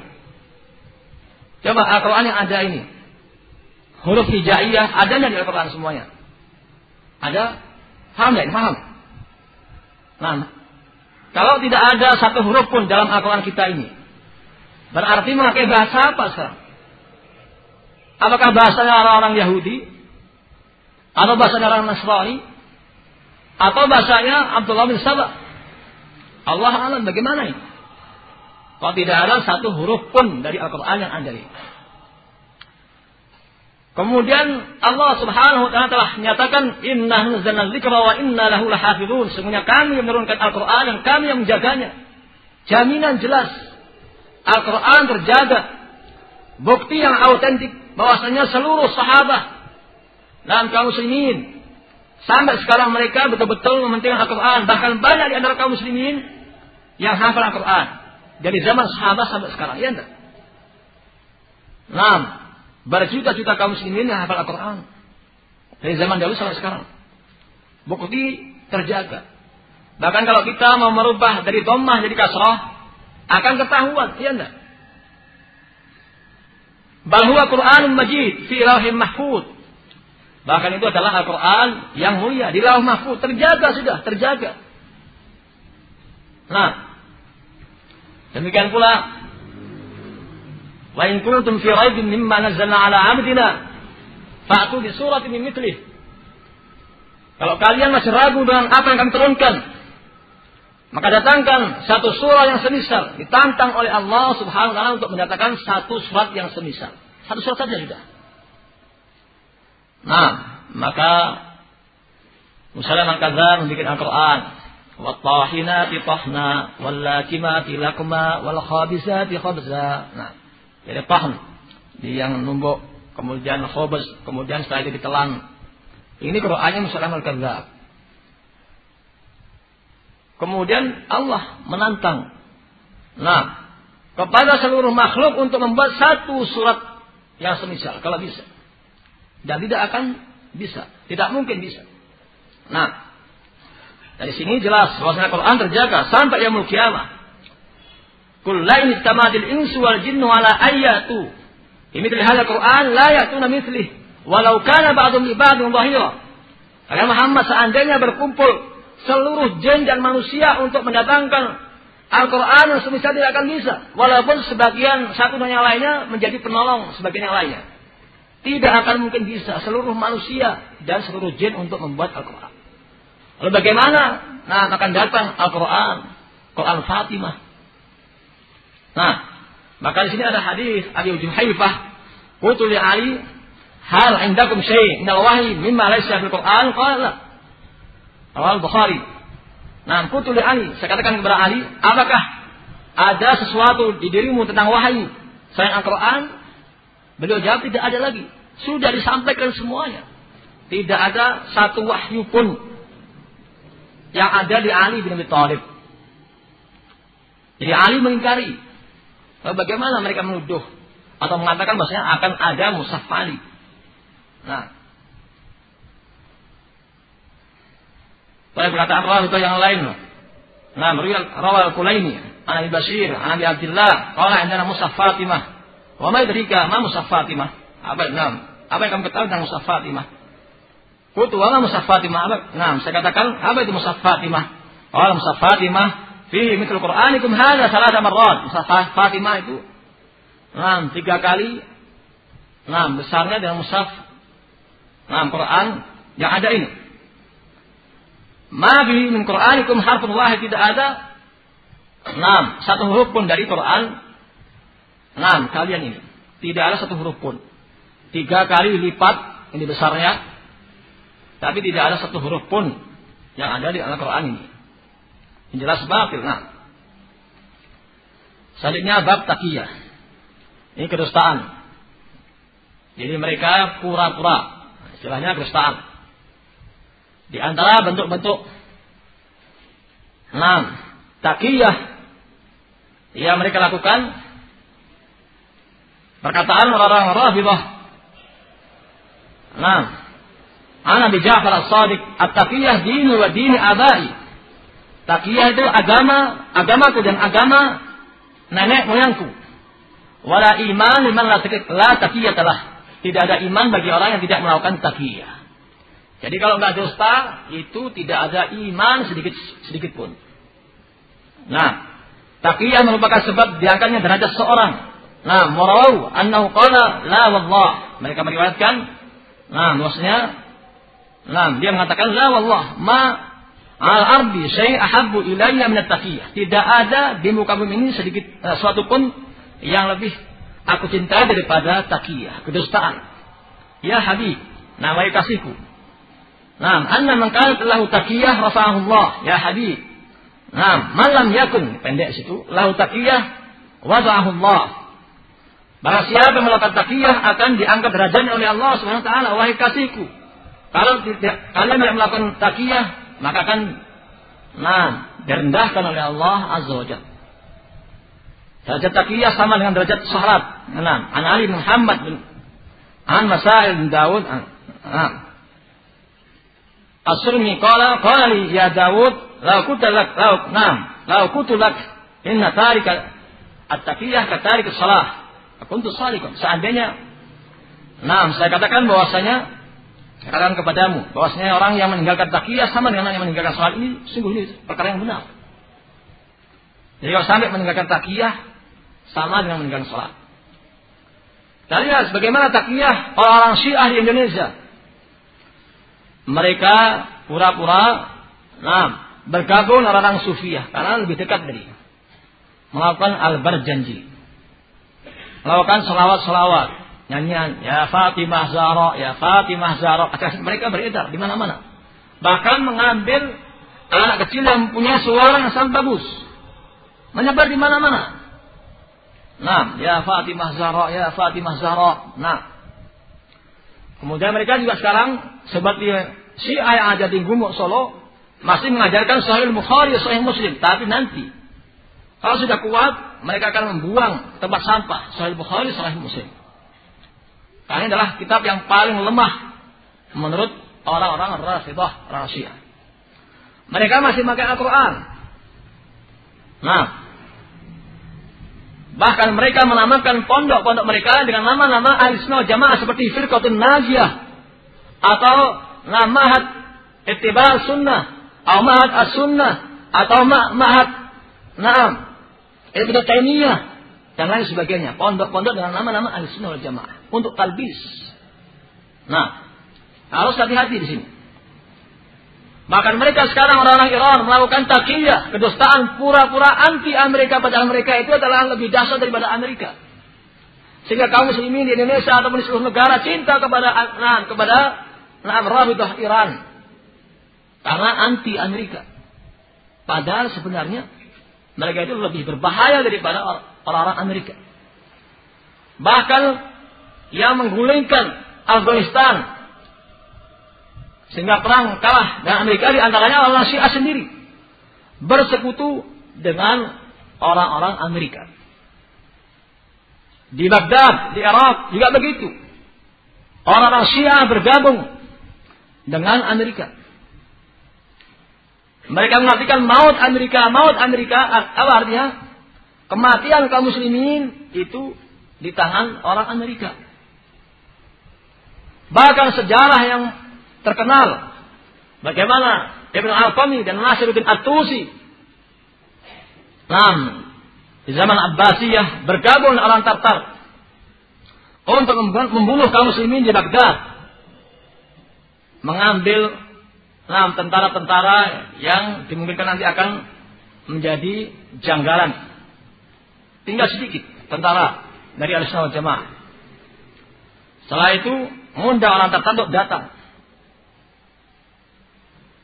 Coba Al-Quran yang ada ini. Huruf hijaiyah adanya di Al-Quran semuanya. Ada? Paham nggak? Paham? Nah, kalau tidak ada satu huruf pun dalam Al-Quran kita ini, berarti memakai bahasa apa sekarang? Apakah bahasanya orang-orang Yahudi? Atau bahasanya orang Nasrani? Atau bahasanya Abdullah bin Sabah? Allah alam bagaimana ini? Kalau tidak ada satu huruf pun dari Al-Quran yang ada ini. Kemudian Allah Subhanahu wa taala telah menyatakan inna nazzalna dzikra wa inna lahu lahafizun. Semuanya kami yang menurunkan Al-Qur'an dan kami yang menjaganya. Jaminan jelas Al-Qur'an terjaga. Bukti yang autentik bahwasanya seluruh sahabat dan kaum muslimin sampai sekarang mereka betul-betul mementingkan Al-Quran bahkan banyak di antara kaum muslimin yang hafal Al-Quran dari zaman sahabat sampai sekarang ya enggak? Nah, berjuta-juta kaum muslimin yang hafal Al-Quran dari zaman dahulu sampai sekarang. Bukti terjaga. Bahkan kalau kita mau merubah dari domah jadi kasrah, akan ketahuan, iya enggak? Bahwa Quran Majid fi lauhim mahfud. Bahkan itu adalah Al-Quran yang mulia di lauh mahfud terjaga sudah terjaga. Nah, demikian pula wa in kuntum fi raibin mimma nazzalna ala 'abdina fa'tu bi suratin min. Kalau kalian masih ragu dengan apa yang kami turunkan, maka datangkan satu surah yang semisal. Ditantang oleh Allah subhanahu wa ta'ala untuk menyatakan satu surat yang semisal. Satu surat saja sudah. Nah, maka Musalam al-Kadzar membuat Al-Quran. Wattahinati tahna, wallakimati lakma, wal khabisati khabza. Nah, jadi tahn. Yang numbuk, kemudian khobes, kemudian setelah itu ditelan. Ini Qur'annya Musalam al-Kadzar. Kemudian Allah menantang. Nah, kepada seluruh makhluk untuk membuat satu surat yang semisal kalau bisa. Dan tidak akan bisa, tidak mungkin bisa. Nah, dari sini jelas bahwa Al-Quran terjaga sampai yang kiamah. Kullain tamadil insu wal jinnu ala ayatu. Imithli hadha Quran la ya'tuna mithlih. Walau kana ba'dum dhahira. Karena Muhammad seandainya berkumpul seluruh jin dan manusia untuk mendatangkan Al-Quran semisal tidak akan bisa. Walaupun sebagian satu dan yang lainnya menjadi penolong sebagian yang lainnya. Tidak akan mungkin bisa seluruh manusia dan seluruh jin untuk membuat Al-Quran. Lalu bagaimana? Nah, akan datang Al-Quran, Quran Fatimah. Nah, maka di sini ada hadis Ali Juhaifah, Qultu li Ali, hal indakum syai' min al-wahyi mimma laysa fil Quran? Qala Al Bukhari. Nah, qultu li Ali, saya katakan kepada Ali, apakah ada sesuatu di dirimu tentang wahyu selain Al-Quran? Beliau jawab tidak ada lagi. Sudah disampaikan semuanya. Tidak ada satu wahyu pun yang ada di Ali bin Abi Thalib. Jadi Ali mengingkari. Bagaimana mereka menuduh atau mengatakan bahwasanya akan ada Musaf Ali. Nah, Pada perkataan Allah itu yang lain. Nah, meriwayat rawal Kulaini, An Abi Bashir, An Abi Abdullah, qala indana Musaf Fatimah. Wa ma yadrika ma Musaf Fatimah? Apa enam? Apa yang kamu ketahui tentang Musaf Fatimah? Kutu wa Musaf Fatimah. Apa? Nah, saya katakan apa itu Musaf Fatimah? Qala Musaf Fatimah fi mithl Qur'anikum hadza salasa marrat. Musaf Fatimah itu Nah, tiga kali Nah, besarnya dengan Musaf Nah, Quran yang ada ini. Ma bihi min Qur'anikum harfun wahid tidak ada. Enam satu huruf pun dari Quran enam kalian ini. Tidak ada satu huruf pun. Tiga kali lipat ini besarnya. Tapi tidak ada satu huruf pun yang ada di Al-Quran ini ini jelas batil nah selanjutnya bab takiyah ini kedustaan jadi mereka pura-pura istilahnya kedustaan di antara bentuk-bentuk enam takiyah yang mereka lakukan perkataan orang-orang Rafidhah. Enam. Ana bi Ja'far as-Sadiq at-taqiyah dinu wa dini abai. Takiyah itu agama, agamaku dan agama nenek moyangku. Wala iman liman la takiyah telah. Tidak ada iman bagi orang yang tidak melakukan takiyah. Jadi kalau nggak dusta itu tidak ada iman sedikit sedikit pun. Nah, takiyah merupakan sebab diangkatnya derajat seorang. Nah, morawau annahu qala la wallah. Mereka meriwayatkan nah maksudnya nah dia mengatakan la wallah ma al ardi syai ahabbu ilayya min takiyah. Tidak ada di muka bumi ini sedikit uh, suatu pun yang lebih aku cintai daripada takiyah, kedustaan. Ya Habib, wahai kasihku, Nah, anna man kana lahu taqiyah ya Habib. Nah, malam yakun pendek situ lahu taqiyah wada'ahullah. Barang siapa melakukan taqiyah akan diangkat derajatnya oleh Allah Subhanahu wa taala wahai kasihku. Kalau tidak kalian yang melakukan taqiyah maka akan nah direndahkan oleh Allah Azza wa Jalla. Derajat taqiyah sama dengan derajat salat. Nah, an Ali Muhammad bin An Masail bin Daud. Nah, As-Surmi qala qala li ya Dawud lau kunta lak lau nam lau kuntu lak inna tarika at-taqiyah ka tarik salah. Kuntu salikum. Seandainya Nah, saya katakan bahwasanya katakan kepadamu bahwasanya orang yang meninggalkan takiyah sama dengan orang yang meninggalkan salat ini sungguh ini perkara yang benar. Jadi kalau sampai meninggalkan takiyah sama dengan meninggalkan salat. Dan bagaimana takiyah orang-orang Syiah di Indonesia mereka pura-pura nah, bergabung dengan orang sufiah karena lebih dekat dari melakukan al-barjanji melakukan selawat-selawat nyanyian ya Fatimah Zahra ya Fatimah Zahra. Mereka beredar di mana-mana. Bahkan mengambil anak kecil yang punya suara yang sangat bagus. Menyebar di mana-mana. Nah ya Fatimah Zahra ya Fatimah Zahra. Nah Kemudian mereka juga sekarang seperti si ayah aja di Gumuk Solo masih mengajarkan Sahih Bukhari, Sahih Muslim. Tapi nanti kalau sudah kuat, mereka akan membuang tempat sampah. Sahih Bukhari, Sahih Muslim. Karena ini adalah kitab yang paling lemah menurut orang-orang Rafidah, orang Syiah. Mereka masih pakai Al-Quran. Nah, Bahkan mereka menamakan pondok-pondok mereka dengan nama-nama ahli jamaah seperti Firqatun Najiyah atau namahat Ittiba Sunnah atau Mahat As-Sunnah atau Mahat Naam Ibnu Taimiyah dan lain sebagainya. Pondok-pondok dengan nama-nama ahli sunnah wal jamaah untuk talbis, Nah, harus hati-hati di sini. Bahkan mereka sekarang orang-orang Iran melakukan takiyah, kedustaan pura-pura anti Amerika padahal mereka itu adalah lebih dahsyat daripada Amerika. Sehingga kaum muslimin di Indonesia ataupun di seluruh negara cinta kepada nah, kepada nah, Rabidah Iran. Karena anti Amerika. Padahal sebenarnya mereka itu lebih berbahaya daripada orang-orang Amerika. Bahkan yang menggulingkan Afghanistan sehingga perang kalah dengan Amerika di antaranya orang Syiah sendiri. Bersekutu dengan orang-orang Amerika. Di Baghdad, di Irak juga begitu. Orang-orang Syiah bergabung dengan Amerika. Mereka mengartikan maut Amerika, maut Amerika, apa artinya? Kematian kaum muslimin itu di tangan orang Amerika. Bahkan sejarah yang terkenal. Bagaimana Ibn Al-Qami dan Nasiruddin At-Tusi. Nam, di zaman Abbasiyah bergabung dengan orang Tartar untuk membunuh kaum muslimin di Baghdad. Mengambil enam tentara-tentara yang dimungkinkan nanti akan menjadi janggalan. Tinggal sedikit tentara dari Al-Sunnah Jamaah. Setelah itu mengundang orang Tartar untuk datang.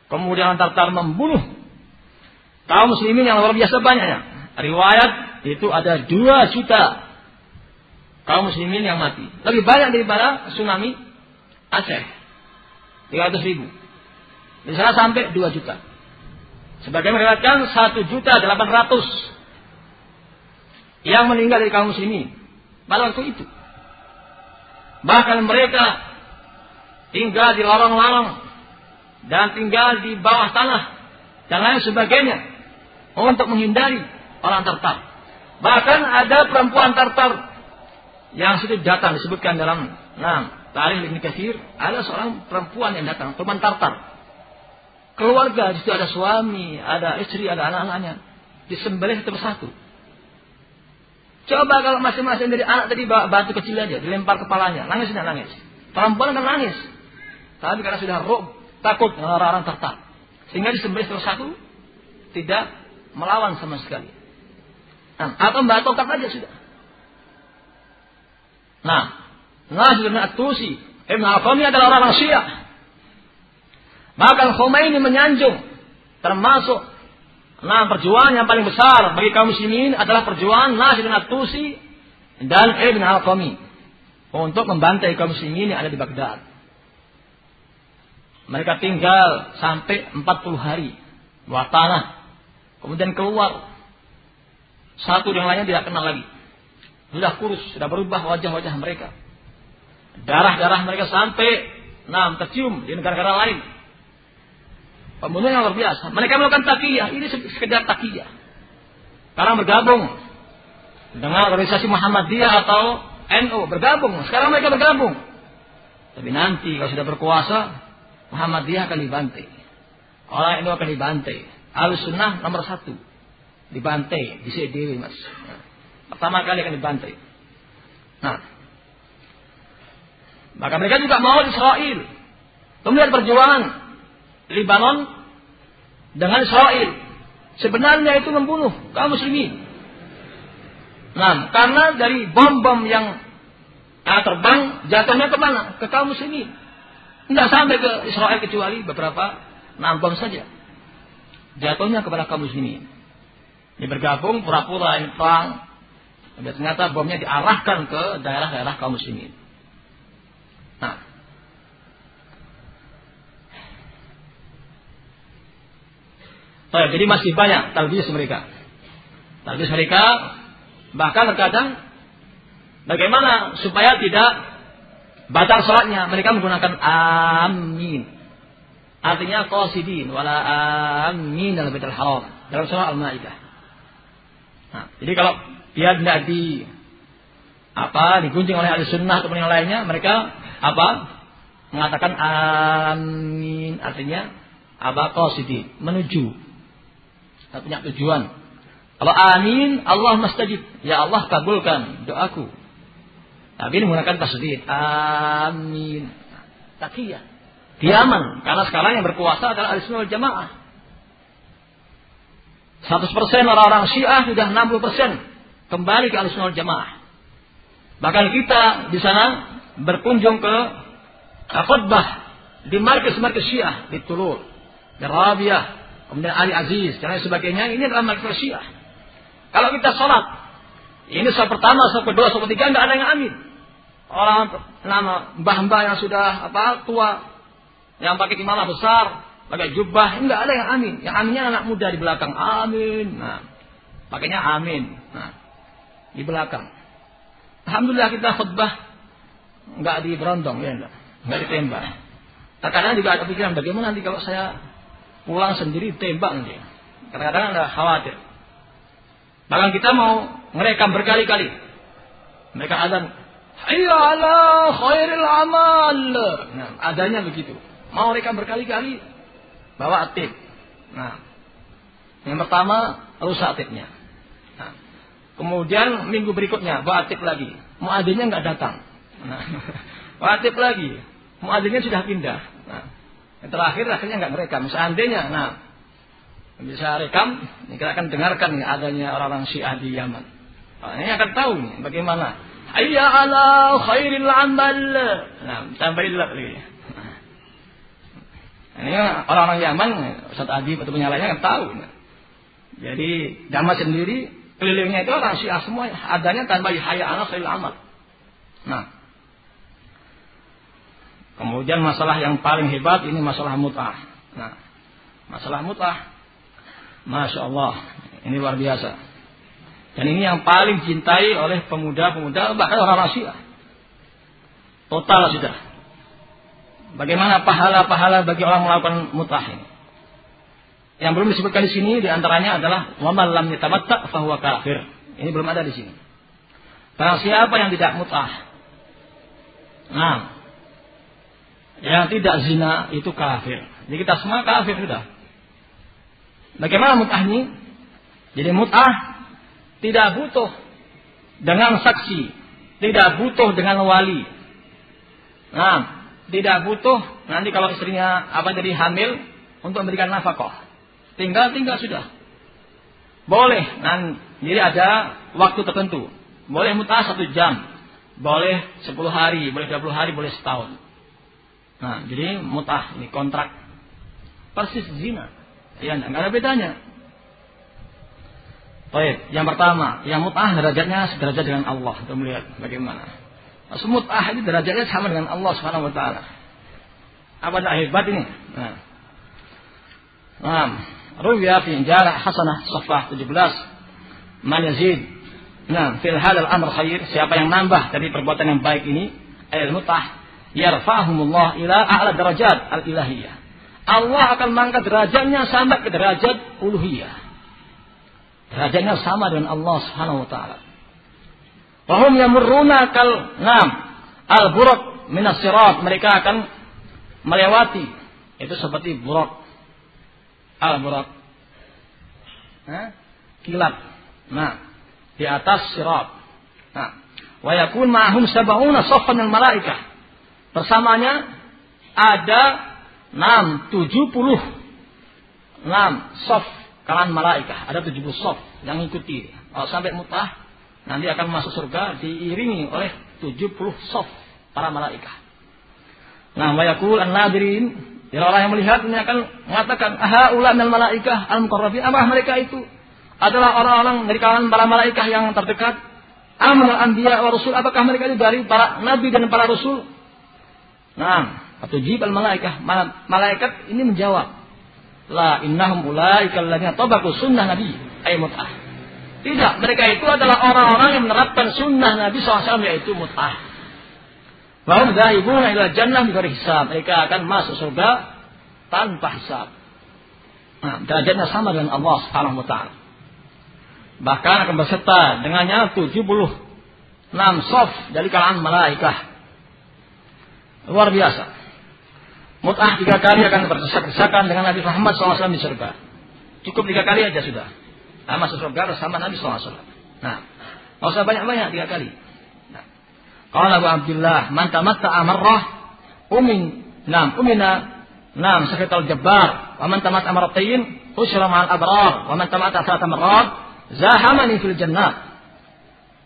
Kemudian Tartar membunuh kaum muslimin yang luar biasa banyaknya. Riwayat itu ada dua juta kaum muslimin yang mati. Lebih banyak daripada tsunami Aceh. 300 ribu. Di sana sampai 2 juta. Sebagai meriwayatkan 1 juta 800 yang meninggal dari kaum muslimin pada waktu itu. Bahkan mereka tinggal di lorong-lorong dan tinggal di bawah tanah dan lain sebagainya untuk menghindari orang Tartar. Bahkan ada perempuan Tartar yang sudah datang disebutkan dalam nah, Tarikh Ibn Katsir ada seorang perempuan yang datang, teman Tartar. Keluarga di ada suami, ada istri, ada anak-anaknya. Disembelih satu persatu. Coba kalau masing-masing dari anak tadi bawa batu kecil aja, dilempar kepalanya, nangis tidak nangis. Perempuan akan nangis. Tapi karena sudah roh takut orang-orang tertak. Sehingga disembelih satu tidak melawan sama sekali. Nah, atau mbak tongkat aja sudah. Nah, Nasir bin At-Tusi, Ibn Al-Qami adalah orang Syiah. Bahkan Khomeini menyanjung termasuk nah perjuangan yang paling besar bagi kaum muslimin adalah perjuangan Nasir bin At-Tusi dan Ibn Al-Qami untuk membantai kaum muslimin yang ada di Baghdad. Mereka tinggal sampai 40 hari bawah tanah. Kemudian keluar. Satu yang lainnya tidak kenal lagi. Sudah kurus, sudah berubah wajah-wajah mereka. Darah-darah mereka sampai enam tercium di negara-negara lain. Pembunuh yang luar biasa. Mereka melakukan takiyah. Ini sekedar takiyah. Karena bergabung dengan organisasi Muhammadiyah atau NU bergabung. Sekarang mereka bergabung. Tapi nanti kalau sudah berkuasa, Muhammadiyah akan dibantai. Orang itu akan dibantai. Al sunnah nomor satu. Dibantai. Di sini mas. Pertama kali akan dibantai. Nah. Maka mereka juga mau Israel. Kemudian perjuangan Libanon dengan Israel. Sebenarnya itu membunuh kaum muslimin. Nah, karena dari bom-bom yang terbang jatuhnya ke mana? Ke kaum muslimin. Tidak sampai ke Israel kecuali beberapa nambang saja. Jatuhnya kepada kaum muslimin. Ini bergabung pura-pura ini perang. Ternyata bomnya diarahkan ke daerah-daerah kaum muslimin. Nah. Oh, jadi masih banyak talbis mereka. Talbis mereka bahkan terkadang bagaimana supaya tidak batal sholatnya mereka menggunakan amin. Artinya qasidin wala amin dalam baitul haram dalam surah al-maidah. Nah, jadi kalau dia tidak di apa digunjing oleh ahli sunnah atau yang lainnya mereka apa mengatakan amin. Artinya apa qasidin menuju punya tujuan kalau amin Allah mustajib ya Allah kabulkan doaku tapi ini menggunakan tasdid. Amin. Takiyah. Diaman. Karena sekarang yang berkuasa adalah al jamaah. 100% orang-orang Syiah sudah 60% kembali ke al jamaah. Bahkan kita di sana berkunjung ke khutbah di markas-markas Syiah di Tulur, di Rabia, kemudian Ali Aziz dan sebagainya. Ini adalah Syiah. Kalau kita sholat, ini sholat pertama, sholat kedua, sholat ketiga, nggak ada yang amin. Orang nama mbah-mbah yang sudah apa tua, yang pakai imamah besar, pakai jubah, nggak ada yang amin. Yang aminnya anak muda di belakang, amin. Nah, pakainya amin. Nah, di belakang. Alhamdulillah kita khutbah nggak di berondong ya enggak, nggak ditembak. Terkadang juga ada pikiran bagaimana nanti kalau saya pulang sendiri tembak nanti. Kadang-kadang ada khawatir. Bahkan kita mau merekam berkali-kali. Mereka adan, Hayya ala khairil amal. Nah, adanya begitu. Mau rekam berkali-kali, bawa atip. Nah, yang pertama rusak atipnya. Kemudian minggu berikutnya Mu'atib lagi. Mu'adinnya nggak datang. Nah, Mu'atib lagi. Mu'adinnya sudah pindah. Nah, terakhir akhirnya nggak merekam. Seandainya, nah bisa rekam, kita akan dengarkan ya, adanya orang-orang Syiah di Yaman. Nah, ini akan tahu nih bagaimana. Ayya ala khairil amal. Nah, tambahin. Nah, ini orang-orang Yaman, Ustaz Adib atau penyalahnya akan tahu. Jadi Damas sendiri Kelilingnya itu orang syiah semua adanya tanpa haya anak khairul amal. Nah. Kemudian masalah yang paling hebat ini masalah mut'ah. Nah, masalah mut'ah. Masya Allah, ini luar biasa. Dan ini yang paling cintai oleh pemuda-pemuda bahkan orang Asia. Total sudah. Bagaimana pahala-pahala bagi orang melakukan mut'ah ini? Yang belum disebutkan di sini di antaranya adalah wamal lam yatamatta fahuwa kafir. Ini belum ada di sini. Karena siapa yang tidak mutah, nah, yang tidak zina itu kafir. Jadi kita semua kafir sudah. Bagaimana mutah ini? Jadi mutah tidak butuh dengan saksi, tidak butuh dengan wali. Nah, tidak butuh nanti kalau istrinya apa jadi hamil untuk memberikan nafkah. Tinggal-tinggal sudah. Boleh. Nah, jadi ada waktu tertentu. Boleh mutah satu jam. Boleh sepuluh hari. Boleh dua puluh hari. Boleh setahun. Nah, jadi mutah ini kontrak. Persis zina. Ya, nggak ada bedanya. Baik, yang pertama, yang mutah derajatnya sederajat dengan Allah. Kita melihat bagaimana. Semutah ini derajatnya sama dengan Allah Subhanahu wa taala. Apa ada hebat ini? Nah. Nah, Ruwiya fi jarah hasanah safah 17. Man yazid. Nah, fil hadal amr khair, siapa yang nambah dari perbuatan yang baik ini, ayat mutah, yarfahumullah ila a'la darajat al-ilahiyah. Allah akan mengangkat derajatnya sampai ke derajat uluhiyah. Derajatnya sama dengan Allah Subhanahu wa taala. Wahum yamurruna kal nam al-buraq minas sirat. Mereka akan melewati itu seperti buraq al-buraq. Kilat. Nah, di atas sirat. Nah, wa yakun ma'hum sab'una saffan al malaikah. Bersamanya ada 6 70 6 sof kalangan malaikah, ada 70 sof yang ikuti. Kalau sampai mutah nanti akan masuk surga diiringi oleh 70 sof para malaikah. Nah, wa yakul an-nadirin jadi orang yang melihat ini akan mengatakan, aha ulam dan malaikah al mukarrabin Apa mereka itu? Adalah orang-orang dari kalangan para malaikah yang terdekat. Amal anbiya wa rasul. Apakah mereka itu dari para nabi dan para rasul? Nah, atau jibal malaikah. Malaikat ini menjawab. La innahum ulaika alladziina tabaqu sunnah nabi ay mut'ah. Tidak, mereka itu adalah orang-orang yang menerapkan sunnah Nabi SAW yaitu mut'ah. Wahum dhaibuna ila jannah bighairi hisab. Mereka akan masuk surga tanpa hisab. Nah, derajatnya sama dengan Allah Subhanahu wa. Bahkan akan berserta dengannya 76 sof dari kalangan malaikat. Luar biasa. Mut'ah tiga kali akan berdesak-desakan dengan Nabi Muhammad SAW di surga. Cukup tiga kali aja sudah. Nah, masuk surga bersama Nabi SAW. Nah, nggak usah banyak-banyak tiga kali. Qala Abu Abdullah, man tamatta'a marrah umin Nam, umina Nam, sakhital jabbar. Wa man tamat amratain usra ma'al abrar. Wa man tamat asata marrat zahamani fil jannah.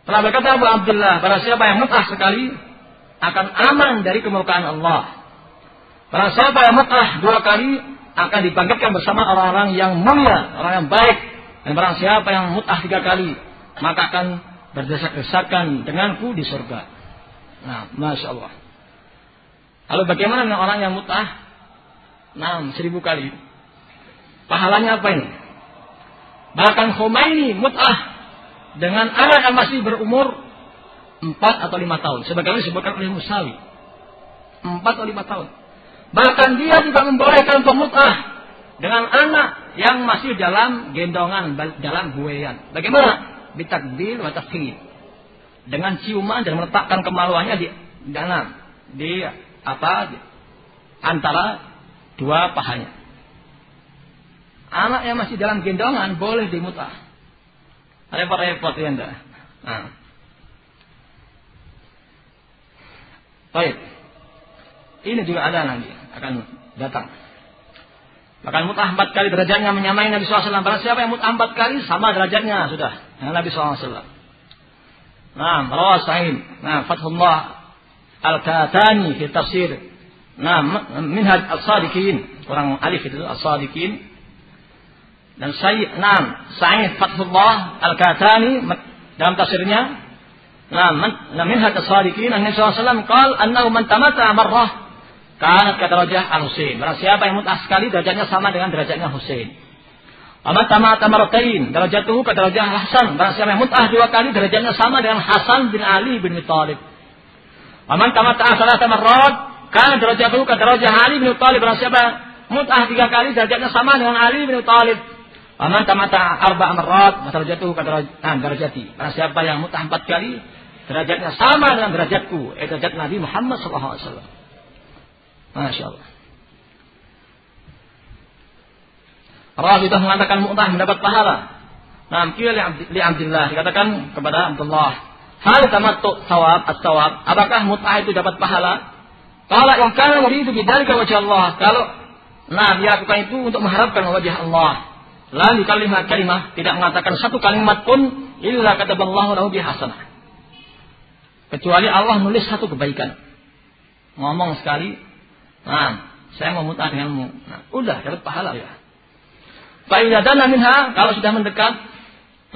Telah berkata Abu Abdullah, para siapa yang mutah sekali akan aman dari kemurkaan Allah. Para siapa yang mutah dua kali akan dibangkitkan bersama orang-orang yang mulia, orang yang baik. Dan barang siapa yang mutah tiga kali, maka akan berdesak-desakan denganku di surga. Nah, Masya Allah. Lalu bagaimana dengan orang yang mutah? Nah, seribu kali. Pahalanya apa ini? Bahkan Khomeini mutah dengan anak yang masih berumur empat atau lima tahun. Sebagaimana disebutkan oleh Musawi. Empat atau lima tahun. Bahkan dia juga membolehkan pemutah dengan anak yang masih dalam gendongan, dalam buayan. Bagaimana? Bitakbil wa Dengan ciuman dan meletakkan kemaluannya di dalam di apa di, antara dua pahanya. Anak yang masih dalam gendongan boleh dimutah. Repot-repot ya enggak? Nah. Baik. Ini juga ada nanti akan datang. Bahkan mutah empat kali derajatnya menyamai Nabi SAW. Barang siapa yang mutah empat kali sama derajatnya sudah dengan Nabi SAW. Nah, rawas Sa'id. Nah, Fathullah Al-Katani fi tafsir. Nah, Minhaj Al-Sadiqin. Kurang alif itu Al-Sadiqin. Dan Sayyid, nah, Sa'id Fathullah Al-Katani dalam tafsirnya. Nah, Minhaj Al-Sadiqin. Nabi SAW qal annahu man tamata marrah Kanat kata Rajah al Husain. Barang siapa yang mutah sekali derajatnya sama dengan derajatnya Husain. Amat tamat tamaratain. Derajatuhu kata Rajah Hasan. Barang siapa yang mutah dua kali derajatnya sama dengan Hasan bin Ali bin Thalib. Aman tamat salah tamarrat. Karena derajatuhu kata Rajah Ali bin Thalib. Barang siapa mutah tiga kali derajatnya sama dengan Ali bin Thalib. Aman tamat arba amarat. Maka derajatuhu kata Rajah nah, derajati. Barang siapa yang mutah empat kali derajatnya sama dengan derajatku. Eh, derajat Nabi Muhammad wasallam. Masya Allah. Rafidah mengatakan mu'tah mendapat pahala. Nah, kira li dikatakan kepada Abdullah, hal tamattu sawab as-sawab, apakah mut'ah itu dapat pahala? Kalau yang kana muridu bidzalika wajah Allah, kalau dia lakukan itu untuk mengharapkan wajah Allah. Lalu kalimat kalimah tidak mengatakan satu kalimat pun illa kataballahu lahu bihasanah. Kecuali Allah nulis satu kebaikan. Ngomong sekali Nah, saya mau mutah denganmu. Nah, udah dapat pahala ya. Fa'idadana minha kalau sudah mendekat.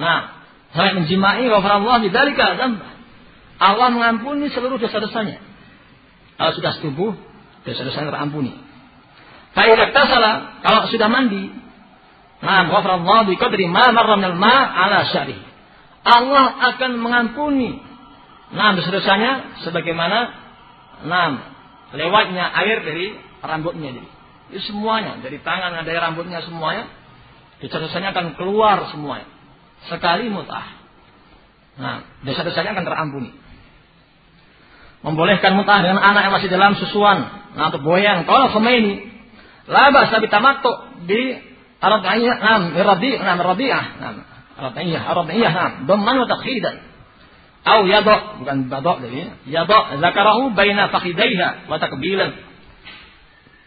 Nah, saya menjimai ghafarallah bidzalika. Allah mengampuni seluruh dosa-dosanya. Kalau sudah setubuh, dosa-dosanya terampuni. Fa'idah salah kalau sudah mandi, nah ghafarallah bi qadri ma marra minal ma ala syari. Allah akan mengampuni nah dosa-dosanya sebagaimana nah lewatnya air dari rambutnya jadi. Itu semuanya dari tangan dari rambutnya semuanya dosa-dosanya akan keluar semuanya. Sekali mutah. Nah, dosa-dosanya akan terampuni. Membolehkan mutah dengan anak yang masih dalam susuan. Nah, untuk goyang. Kalau ini laba sabi tamattu di aradiyah, nah, miradi, nah, miradiyah, nah, aradiyah, aradiyah, nah, dhamman wa takhidan. Au yadok, bukan badok jadi. Yadok, zakarahu baina fakhidaiha wa takbilan.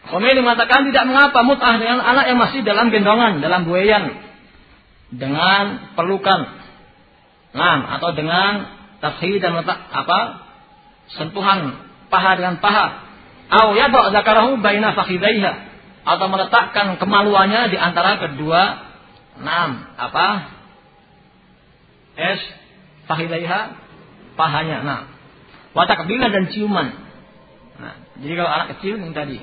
Khomeini mengatakan tidak mengapa mut'ah dengan anak yang masih dalam gendongan, dalam buayan. Dengan pelukan. Nah, atau dengan tafhid dan letak apa? Sentuhan paha dengan paha. Au yadok zakarahu baina fakhidaiha. Atau meletakkan kemaluannya di antara kedua enam apa? Es fahidaiha pahanya. Nah, watak bila dan ciuman. Nah, jadi kalau anak kecil yang tadi,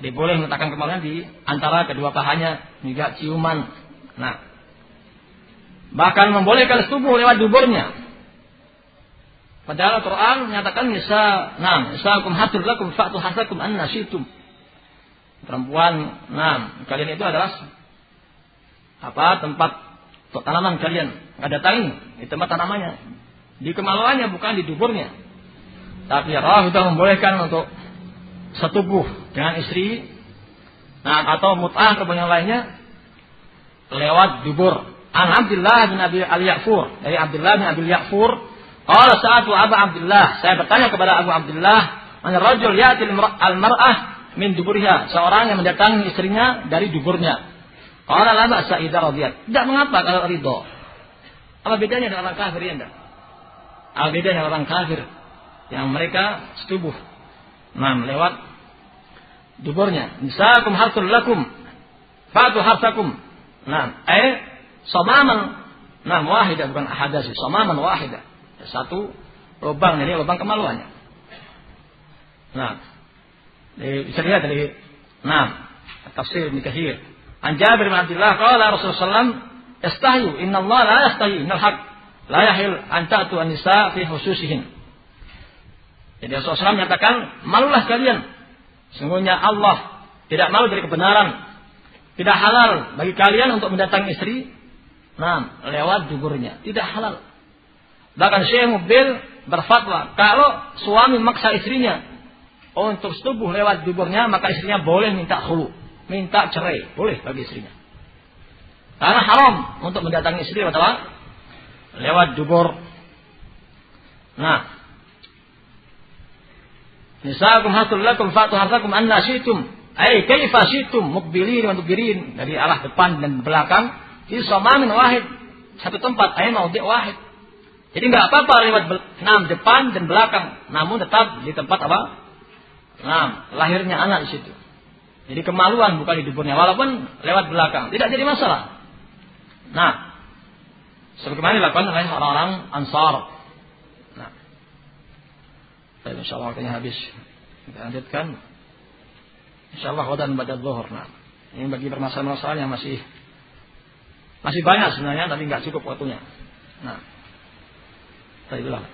jadi boleh meletakkan kemaluan di antara kedua pahanya juga ciuman. Nah, bahkan membolehkan tubuh lewat duburnya. Padahal Al-Quran menyatakan nisa, nah, nisakum hatur lakum fa'tu hasakum an nasitum. Perempuan, nah, kalian itu adalah apa tempat tanaman kalian. Ada datangi di tempat tanamannya. Di kemaluannya bukan di duburnya. Tapi Allah sudah membolehkan untuk setubuh dengan istri nah, atau mut'ah atau yang lainnya lewat dubur. An Abdullah bin Abi Al-Ya'fur. Dari Abdullah bin Abi Al-Ya'fur. saat saatu Abu Abdullah. Saya bertanya kepada Abu Abdullah. Mana rajul ya'til al-mar'ah min duburiha, seorang yang mendatangi istrinya dari duburnya. Qala la ba'sa idza radiyat. Tidak mengapa kalau ridho. Apa bedanya dengan orang kafir ya Apa bedanya dengan orang kafir yang mereka setubuh. Nah, lewat duburnya. Nisakum harsul lakum. Fatu harsakum. Nah, eh samaman. Nah, wahidah bukan ahadasi, samaman wahidah. Satu lubang ini lubang kemaluannya. Nah, bisa lihat dari nah tafsir Ibnu Katsir. An Jabir bin Abdullah Rasulullah sallallahu istahyu inna Allah la yastahi innal haq la yahil an ta'tu an-nisa fi hususihin. Jadi Rasulullah SAW menyatakan, malulah kalian. Sungguhnya Allah tidak malu dari kebenaran. Tidak halal bagi kalian untuk mendatangi istri. Nah, lewat duburnya. Tidak halal. Bahkan Syekh Mubil berfatwa, kalau suami maksa istrinya untuk setubuh lewat duburnya, maka istrinya boleh minta khulu, minta cerai, boleh bagi istrinya. Karena haram untuk mendatangi istri atau lewat dubur. Nah, Nisa'akum hasul lakum fatu harsakum anna syitum. Ay kaifa syitum mukbilin wa mudbirin dari arah depan dan belakang di samamin wahid. Satu tempat ay maudhi wahid. Jadi nggak apa-apa lewat enam depan dan belakang, namun tetap di tempat apa? Enam lahirnya anak di situ. Jadi kemaluan bukan di duburnya, walaupun lewat belakang, tidak jadi masalah. Nah, sebagaimana dilakukan oleh orang-orang Ansar. Nah, Baik, insya Allah waktunya habis. Kita lanjutkan. Insya Allah wadan pada zuhur. Nah, ini bagi permasalahan-permasalahan yang masih masih banyak sebenarnya, tapi nggak cukup waktunya. Nah, Baiklah.